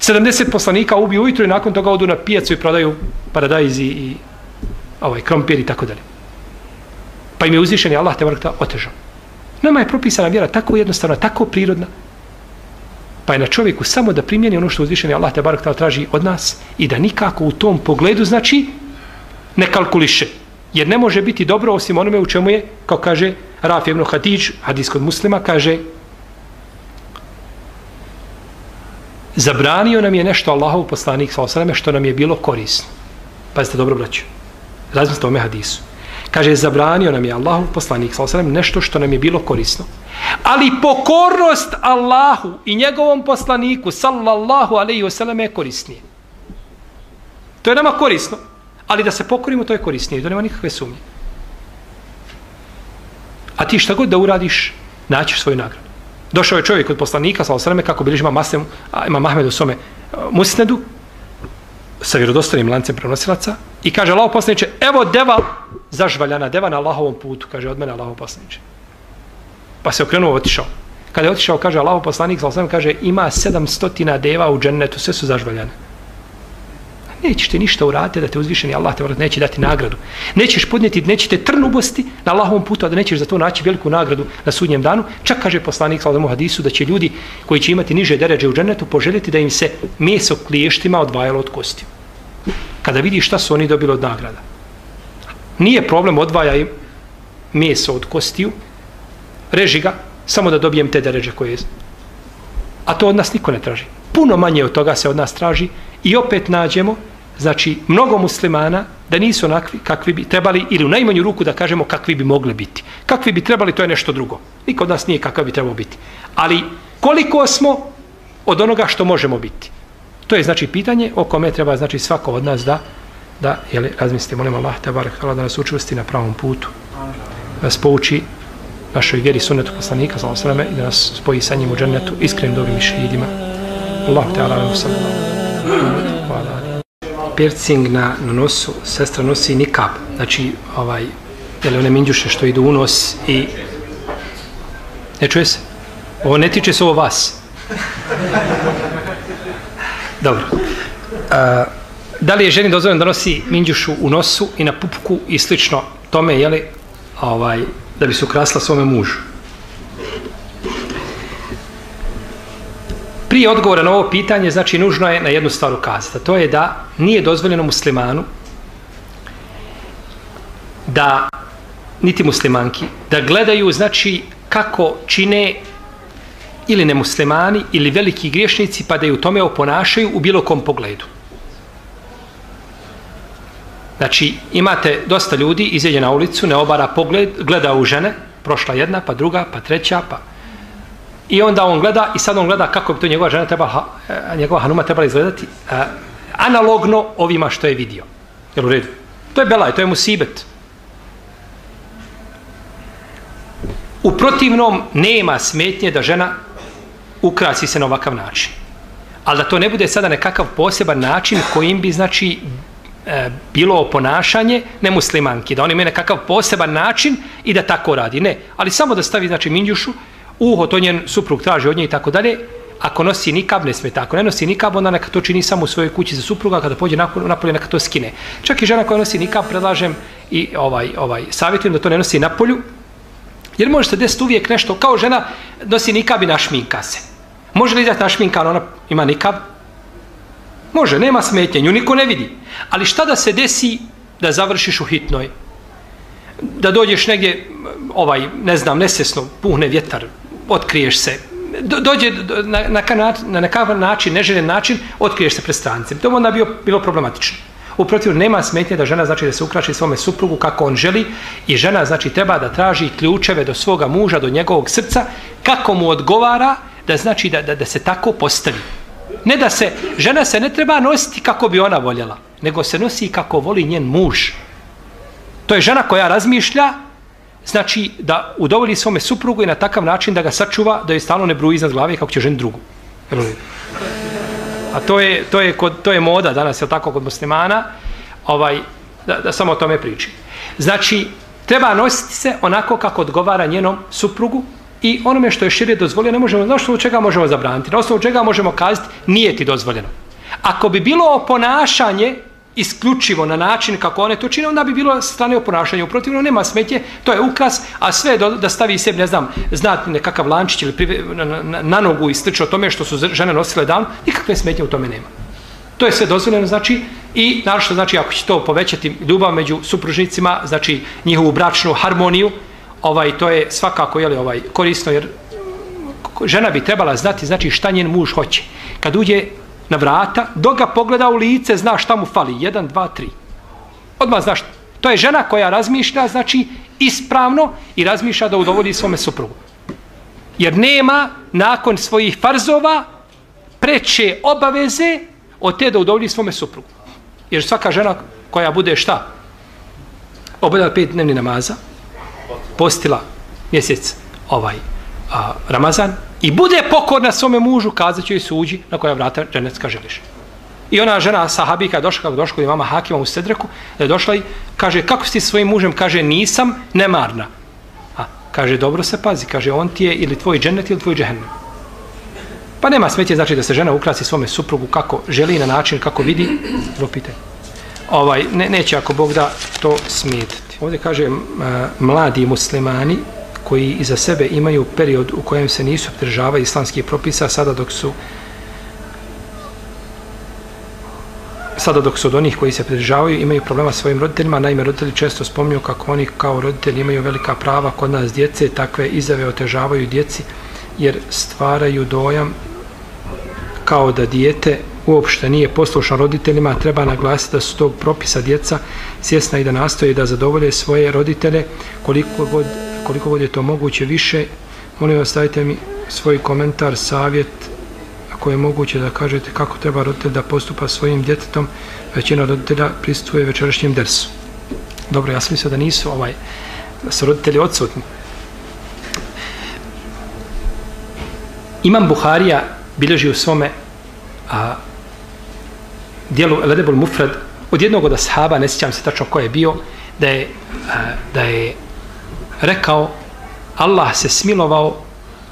70 poslanika ubiju ujutro i nakon toga odu na pijacu i prodaju paradajzi i ovaj, krompir i tako dalje. Pa im je uzvišen i Allah te vrta otežao. Nama je propisana vjera tako jednostavna, tako prirodna, Pa je na čovjeku samo da primjeni ono što uzvišeni Allah te barak traži od nas i da nikako u tom pogledu znači ne kalkuliše. Jer ne može biti dobro osim onome u čemu je, kao kaže Rafi ibn Hadidž, hadis kod muslima, kaže zabranio nam je nešto Allahov poslanik sa osaname što nam je bilo korisno. Pazite dobro, braću. Razmislite o me hadisu. Kaže, zabranio nam je Allahu poslanik sa osaname nešto što nam je bilo korisno. Ali pokornost Allahu i njegovom poslaniku sallallahu alaihi wasallam je korisnije. To je nama korisno. Ali da se pokorimo, to je korisnije. To nema nikakve sumnje. A ti šta god da uradiš, naćiš svoju nagradu. Došao je čovjek od poslanika, sallallahu alaihi kako biliš ima masem, ima Mahmed u svome e, musnedu, sa vjerodostanim lancem prenosilaca, i kaže, Allah poslaniče, evo deva zažvaljana, deva na Allahovom putu, kaže, od mene Allahov poslaniče. Pa se okrenuo, otišao. Kada je otišao, kaže Allahov poslanik, sa kaže, ima 700 deva u džennetu, sve su zažvaljane. Nećeš ti ništa uraditi da te uzvišeni Allah te vrat neće dati nagradu. Nećeš podnijeti, neće te trn ubosti na Allahovom putu, a da nećeš za to naći veliku nagradu na sudnjem danu. Čak kaže poslanik sallallahu hadisu da će ljudi koji će imati niže deređe u džennetu poželjeti da im se meso kliještima odvajalo od kosti. Kada vidi šta su oni dobili od nagrada. Nije problem odvaja im meso od kostiju, reži ga, samo da dobijem te deređe koje je. A to od nas niko ne traži. Puno manje od toga se od nas traži i opet nađemo, znači, mnogo muslimana da nisu onakvi kakvi bi trebali, ili u najmanju ruku da kažemo kakvi bi mogli biti. Kakvi bi trebali, to je nešto drugo. Niko od nas nije kakav bi trebao biti. Ali koliko smo od onoga što možemo biti? To je znači pitanje o kome treba znači svako od nas da da je razmislite molim Allah te barek da nas učvrsti na pravom putu. Da nas pouči našoj vjeri sunnetu poslanika sa selleme i da nas spoji sa njim u džennetu iskrenim dobrim šehidima. Allahu te ala Piercing na, na nosu, sestra nosi nikab, znači ovaj, je one minđuše što idu u nos i ne čuje se? Ovo ne tiče se ovo vas. Dobro. A, da li je ženi dozvoljeno da nosi minđušu u nosu i na pupku i slično tome, je li, ovaj, da bi se ukrasila svome mužu. Prije odgovora na ovo pitanje, znači, nužno je na jednu stvar ukazati. To je da nije dozvoljeno muslimanu da, niti muslimanki, da gledaju, znači, kako čine ili nemuslimani ili veliki griješnici pa da ju tome oponašaju u bilo kom pogledu. Znači, imate dosta ljudi, izađe na ulicu, ne obara pogled, gleda u žene, prošla jedna, pa druga, pa treća, pa... I onda on gleda, i sad on gleda kako bi to njegova žena trebala, e, njegova hanuma trebala izgledati, a, analogno ovima što je vidio. Jel u redu? To je belaj, to je musibet. U protivnom nema smetnje da žena ukrasi se na ovakav način. Ali da to ne bude sada nekakav poseban način kojim bi, znači, e, bilo ponašanje nemuslimanki, da oni imaju nekakav poseban način i da tako radi. Ne, ali samo da stavi znači minjušu, uho to njen suprug traži od nje i tako dalje, ako nosi nikab, ne smeta. tako. Ne nosi nikab, onda neka to čini samo u svojoj kući za supruga, kada pođe napolje, neka to skine. Čak i žena koja nosi nikab, predlažem i ovaj, ovaj, savjetujem da to ne nosi napolju, jer može se desiti uvijek nešto, kao žena nosi nikab i našminka se. Može li izdati našminka, ona ima nikab? Može, nema smetnje, nju niko ne vidi. Ali šta da se desi da završiš u hitnoj? Da dođeš negdje, ovaj, ne znam, nesesno, puhne vjetar, otkriješ se, do, dođe na, na, na nekav način, neželjen način, otkriješ se pred strancem. To bi onda bio, bilo problematično. Uprotiv, nema smetnje da žena znači da se ukraši svome suprugu kako on želi i žena znači treba da traži ključeve do svoga muža, do njegovog srca, kako mu odgovara da znači da, da, da se tako postavi. Ne da se, žena se ne treba nositi kako bi ona voljela, nego se nosi kako voli njen muž. To je žena koja razmišlja, znači da udovolji svome suprugu i na takav način da ga sačuva, da je stalno ne bruji iznad glave kako će ženi drugu. A to je, to je, kod, to je moda danas, je tako, kod muslimana, ovaj, da, da samo o tome priči. Znači, treba nositi se onako kako odgovara njenom suprugu i onome što je širje dozvoljeno, ne možemo, na osnovu čega možemo zabraniti, na osnovu čega možemo kazati, nije ti dozvoljeno. Ako bi bilo ponašanje isključivo na način kako one to čine, onda bi bilo strane oponašanje. U protivno nema smetje, to je ukras, a sve do, da stavi sebi, ne znam, znatni nekakav lančić ili prive, na, na, na, nogu i slično tome što su žene nosile dan, nikakve smetje u tome nema. To je sve dozvoljeno, znači, i naravno, znači, ako će to povećati ljubav među supružnicima, znači, njihovu bračnu harmoniju, ovaj, to je svakako, je li ovaj, korisno, jer žena bi trebala znati, znači, šta njen muž hoće. Kad uđe na vrata, dok ga pogleda u lice, zna šta mu fali. Jedan, dva, tri. Odmah znaš, to je žena koja razmišlja, znači, ispravno i razmišlja da udovolji svome suprugu. Jer nema, nakon svojih farzova, preče obaveze od te da udovolji svome suprugu. Jer svaka žena koja bude šta? Obavljala pet dnevni namaza, postila mjesec ovaj a, Ramazan, i bude pokorna svome mužu, kazat će joj suđi na koja vrata dženecka želiš. I ona žena sahabika došla, kako došla kod mama Hakima u Sedreku, da je došla i kaže, kako si svojim mužem? Kaže, nisam nemarna. A, kaže, dobro se pazi, kaže, on ti je ili tvoj dženet ili tvoj džehennem. Pa nema smetje, znači da se žena ukrasi svome suprugu kako želi na način, kako vidi, dvopite. Ovaj, ne, neće ako Bog da to smijeti. Ovdje kaže, mladi muslimani, koji iza sebe imaju period u kojem se nisu pridržavaju islamskih propisa sada dok su sada dok su od onih koji se pridržavaju imaju problema s svojim roditeljima. Naime roditelji često spominju kako oni kao roditelji imaju velika prava kod nas djece takve izave otežavaju djeci jer stvaraju dojam kao da dijete uopšte nije poslušan roditeljima, treba naglasiti da su tog propisa djeca svjesna i da nastoje da zadovolje svoje roditelje koliko god koliko god je to moguće više, molim vas stavite mi svoj komentar, savjet, ako je moguće da kažete kako treba roditelj da postupa svojim djetetom, većina roditelja pristuje večerašnjem dersu. Dobro, ja sam mislio da nisu ovaj, da su roditelji odsutni. Imam Buharija bilježi u svome a, dijelu Ledebul Mufrad od jednog od ashaba, ne sjećam se tačno ko je bio, da je, da je rekao Allah se smilovao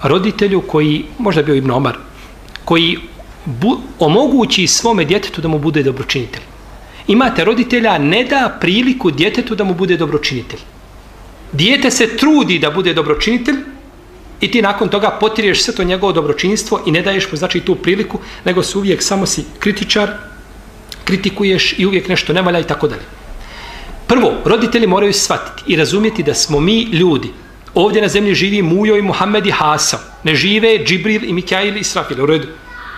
roditelju koji, možda bio Ibn Omar, koji bu, omogući svome djetetu da mu bude dobročinitelj. Imate roditelja, ne da priliku djetetu da mu bude dobročinitelj. Dijete se trudi da bude dobročinitelj i ti nakon toga potiriješ sve to njegovo dobročinstvo i ne daješ mu znači tu priliku, nego se uvijek samo si kritičar, kritikuješ i uvijek nešto ne valja i tako dalje. Prvo, roditelji moraju shvatiti i razumjeti da smo mi ljudi. Ovdje na zemlji živi Mujo i Muhammed i Hasan. Ne žive Džibril i Mikail i Srafil. U redu.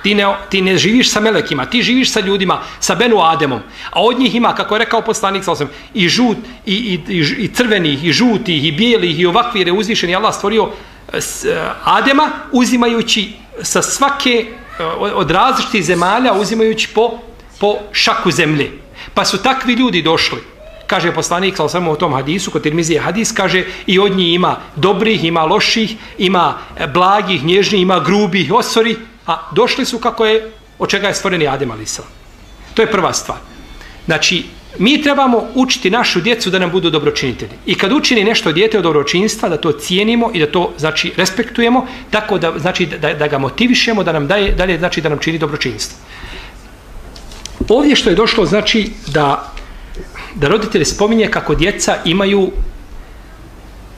Ti ne, ti ne živiš sa melekima, ti živiš sa ljudima, sa Benu Ademom. A od njih ima, kako je rekao poslanik, sam, i, žut, i, i, i, i crvenih, i žutih, i bijelih, i ovakvi reuzvišeni. Allah stvorio e, s, e, Adema uzimajući sa svake e, od različitih zemalja uzimajući po, po šaku zemlje. Pa su takvi ljudi došli kaže poslanik sal samo u tom hadisu, kod Tirmizije hadis, kaže i od njih ima dobrih, ima loših, ima e, blagih, nježnih, ima grubih, osori, a došli su kako je, od čega je stvoreni Adem Alisa. To je prva stvar. Znači, mi trebamo učiti našu djecu da nam budu dobročinitelji. I kad učini nešto djete od dobročinstva, da to cijenimo i da to znači respektujemo, tako da znači da, da ga motivišemo da nam daje dalje znači da nam čini dobročinstvo. Ovdje što je došlo znači da da roditelji spominje kako djeca imaju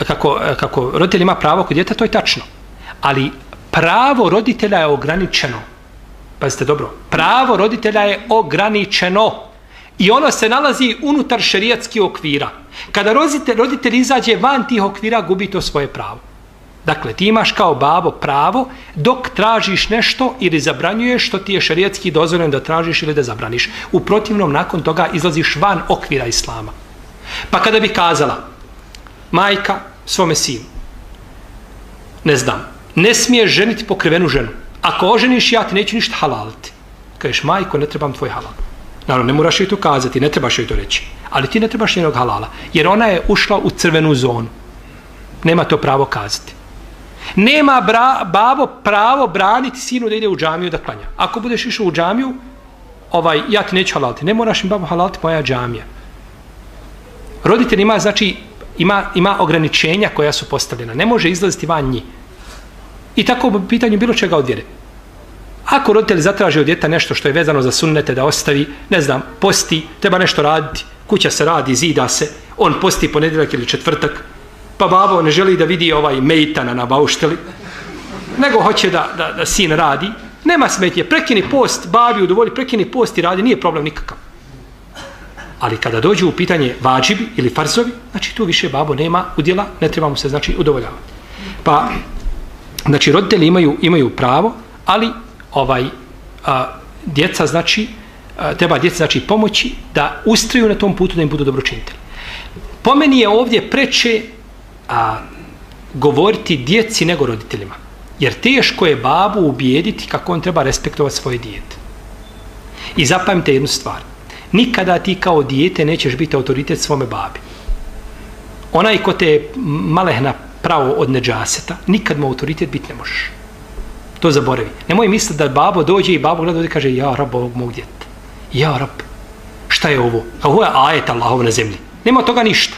kako, kako roditelj ima pravo kod djeta, to je tačno. Ali pravo roditelja je ograničeno. Pazite dobro. Pravo roditelja je ograničeno. I ono se nalazi unutar šerijatskih okvira. Kada roditelj, roditelj izađe van tih okvira, gubi to svoje pravo. Dakle, ti imaš kao babo pravo dok tražiš nešto ili zabranjuješ što ti je šarijetski dozvoljeno da tražiš ili da zabraniš. U protivnom, nakon toga izlaziš van okvira islama. Pa kada bi kazala majka svome sinu, ne znam, ne smiješ ženiti pokrivenu ženu. Ako oženiš, ja ti neću ništa halaliti. Kažeš, majko, ne trebam tvoj halal. Naravno, ne moraš joj to kazati, ne trebaš joj to reći. Ali ti ne trebaš njenog halala. Jer ona je ušla u crvenu zonu. Nema to pravo kazati. Nema bra, babo pravo braniti sinu da ide u džamiju da klanja. Ako budeš išao u džamiju, ovaj, ja ti neću halaliti. Ne moraš im babo halaliti moja džamija. Roditelj ima, znači, ima, ima ograničenja koja su postavljena. Ne može izlaziti van njih. I tako u pitanju bilo čega od vjere. Ako roditelj zatraži od djeta nešto što je vezano za sunnete da ostavi, ne znam, posti, treba nešto raditi, kuća se radi, zida se, on posti ponedjeljak ili četvrtak, pa babo ne želi da vidi ovaj mejtana na baušteli, nego hoće da, da, da sin radi, nema smetje, prekini post, babi udovolji, prekini post i radi, nije problem nikakav. Ali kada dođu u pitanje vađibi ili farzovi, znači tu više babo nema udjela, ne treba mu se znači udovoljavati. Pa, znači roditelji imaju, imaju pravo, ali ovaj a, djeca znači a, treba djeca znači pomoći da ustraju na tom putu da im budu dobročinitelji. Po meni je ovdje preče a, govoriti djeci nego roditeljima. Jer teško je babu ubijediti kako on treba respektovati svoje dijete. I zapamite jednu stvar. Nikada ti kao dijete nećeš biti autoritet svome babi. Onaj ko te malehna pravo od neđaseta, nikad mu autoritet biti ne možeš. To zaboravi. Nemoj misliti da babo dođe i babo gleda i kaže ja rab ovog mog djeta. Ja rab. Šta je ovo? Ovo je ajet Allahov na zemlji. Nema toga ništa.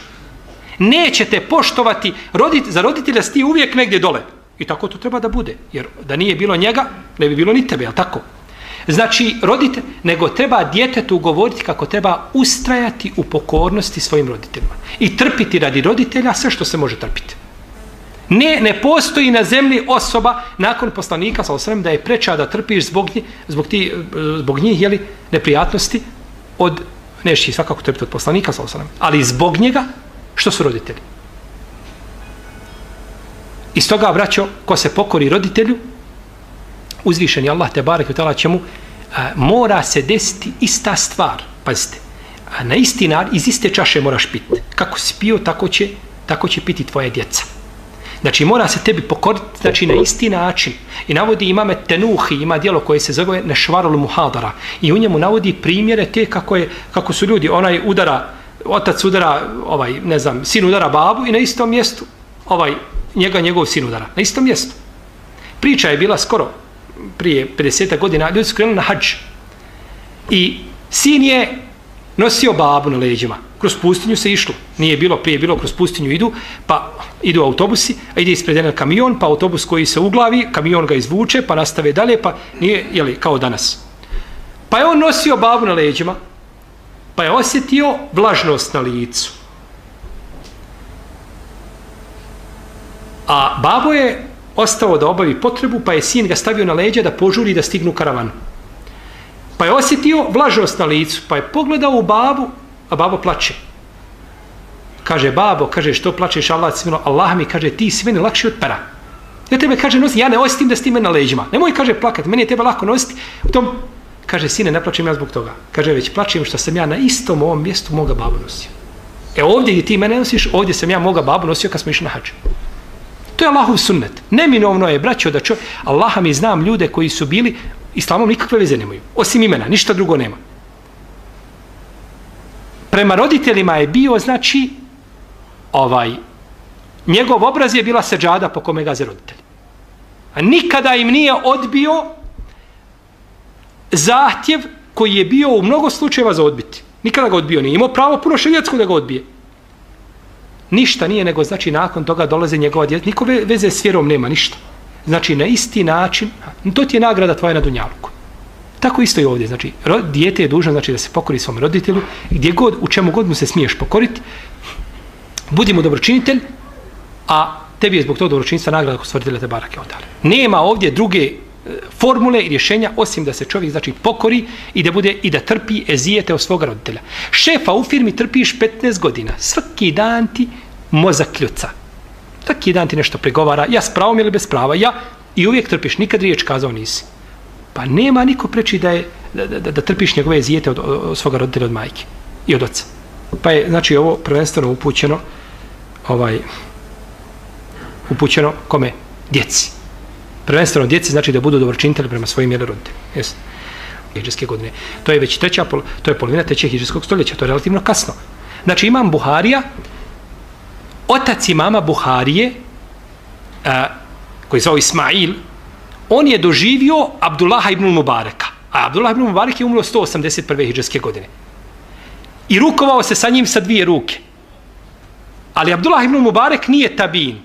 Nećete poštovati rodit, za roditelja sti uvijek negdje dole. I tako to treba da bude. Jer da nije bilo njega, ne bi bilo ni tebe, jel tako? Znači, rodite, nego treba djetetu govoriti kako treba ustrajati u pokornosti svojim roditeljima. I trpiti radi roditelja sve što se može trpiti. Ne, ne postoji na zemlji osoba nakon poslanika sa osrem da je preča da trpiš zbog, njih, zbog, ti, zbog njih jeli, neprijatnosti od nešći svakako trpiti od poslanika sa osrem. Ali zbog njega što su roditelji. Iz toga, braćo, ko se pokori roditelju, uzvišeni Allah te barek utala čemu, a, mora se desiti ista stvar. Pazite, a na isti nar, iz iste čaše moraš piti. Kako si pio, tako će, tako će piti tvoje djeca. Znači mora se tebi pokoriti znači, na isti način. I navodi imame Tenuhi, ima dijelo koje se zove Nešvarul Muhadara. I u njemu navodi primjere te kako, je, kako su ljudi, onaj udara, otac udara, ovaj, ne znam, sin udara babu i na istom mjestu, ovaj, njega njegov sin udara. Na istom mjestu. Priča je bila skoro, prije 50 godina, ljudi su krenuli na hađ. I sin je nosio babu na leđima. Kroz pustinju se išlo. Nije bilo, prije bilo kroz pustinju idu, pa idu autobusi, a ide ispred jedan kamion, pa autobus koji se uglavi, kamion ga izvuče, pa nastave dalje, pa nije, jeli, kao danas. Pa je on nosio babu na leđima, pa je osjetio vlažnost na licu. A babo je ostao da obavi potrebu, pa je sin ga stavio na leđa da požuri da stignu karavanu. Pa je osjetio vlažnost na licu, pa je pogledao u babu, a babo plače. Kaže, babo, kaže, što plačeš, Allah, svino? Allah mi kaže, ti si meni lakši od pera. Ja tebe, kaže, nosi, ja ne osjetim da si ti meni na leđima. Nemoj, kaže, plakat, meni je tebe lako nositi. U tom, kaže, sine, ne plačem ja zbog toga. Kaže, već plačem što sam ja na istom ovom mjestu moga babu nosio. E ovdje gdje ti mene nosiš, ovdje sam ja moga babu nosio kad smo išli na hađu. To je Allahov sunnet. Neminovno je, braćo, da čovjek... Allaha mi znam ljude koji su bili, islamom nikakve veze nemaju. Osim imena, ništa drugo nema. Prema roditeljima je bio, znači, ovaj, njegov obraz je bila seđada po kome gaze roditelji. A nikada im nije odbio zahtjev koji je bio u mnogo slučajeva za odbiti. Nikada ga odbio nije. Imao pravo puno šeljecko da ga odbije. Ništa nije, nego znači nakon toga dolaze njegova djeca. Niko veze s vjerom nema, ništa. Znači na isti način, to ti je nagrada tvoja na Dunjaluku. Tako isto i ovdje, znači dijete je dužno znači, da se pokori svom roditelju, gdje god, u čemu god mu se smiješ pokoriti, budi mu dobročinitelj, a tebi je zbog tog dobročinstva nagrada kod stvoritelja te barake odale. Nema ovdje druge formule i rješenja osim da se čovjek znači pokori i da bude i da trpi ezijete od svoga roditelja. Šefa u firmi trpiš 15 godina. Svaki dan ti mozak kljuca. Svaki dan ti nešto pregovara. Ja s pravom ili bez prava. Ja i uvijek trpiš. Nikad riječ kazao nisi. Pa nema niko preči da, je, da, da, da trpiš njegove ezijete od, od, od svoga roditelja od majke i od oca. Pa je, znači, ovo prvenstveno upućeno ovaj upućeno kome? Djeci. Prvenstveno djeci znači da budu dobročinitelji prema svojim jele roditeljima. Jesi. Hidžeske godine. To je već treća, pol, to je polovina trećeg hidžeskog stoljeća. To je relativno kasno. Znači imam Buharija, otac imama Buharije, a, koji je zvao Ismail, on je doživio Abdullaha ibn Mubareka. A Abdullah ibn Mubarek je umro 181. hidžeske godine. I rukovao se sa njim sa dvije ruke. Ali Abdullah ibn Mubarek nije tabin,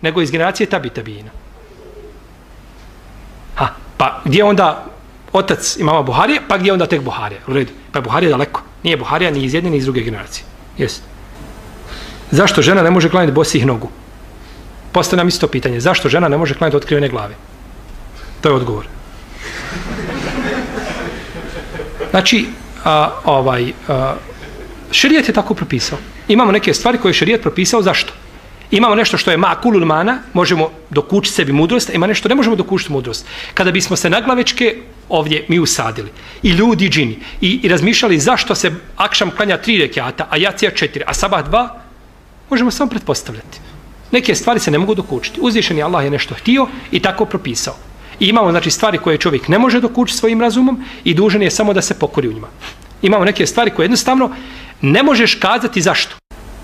nego iz generacije tabi tabina. Pa gdje onda otac imama Buharije, pa gdje onda tek Buharija? U redu. Pa je Buharija daleko. Nije Buharija ni iz jedne ni iz druge generacije. Jeste. Zašto žena ne može klanjati bosih nogu? Postoje nam isto pitanje. Zašto žena ne može klanjati otkrivene glave? To je odgovor. Znači, a, ovaj, a, širijet je tako propisao. Imamo neke stvari koje je širijet propisao. Zašto? Imamo nešto što je makulul mana, možemo dokučiti sebi mudrost, ima nešto ne možemo dokučiti mudrost. Kada bismo se naglavečke ovdje mi usadili, i ljudi, i džini, i, i razmišljali zašto se akšam klanja tri rekiata, a jacija četiri, a sabah dva, možemo samo pretpostavljati. Neke stvari se ne mogu dokučiti. Uzvišeni Allah je nešto htio i tako propisao. I imamo znači stvari koje čovjek ne može dokučiti svojim razumom i dužan je samo da se pokori u njima. Imamo neke stvari koje jednostavno ne možeš kazati zašto.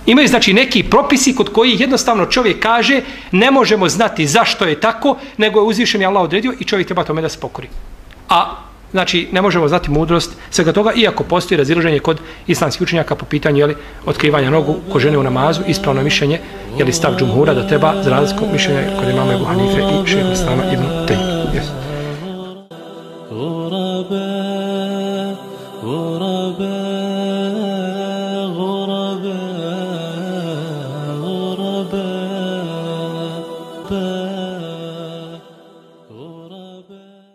Imaju znači neki propisi kod koji jednostavno čovjek kaže ne možemo znati zašto je tako, nego je uzvišeni Allah odredio i čovjek treba tome da se pokori. A znači ne možemo znati mudrost svega toga, iako postoji razilaženje kod islamskih učenjaka po pitanju jeli, otkrivanja nogu ko žene u namazu, ispravno mišljenje, je li stav džumhura da treba za razliku mišljenja kod imama Ebu Hanife i šeha Islama ibn Tejmi. Yes.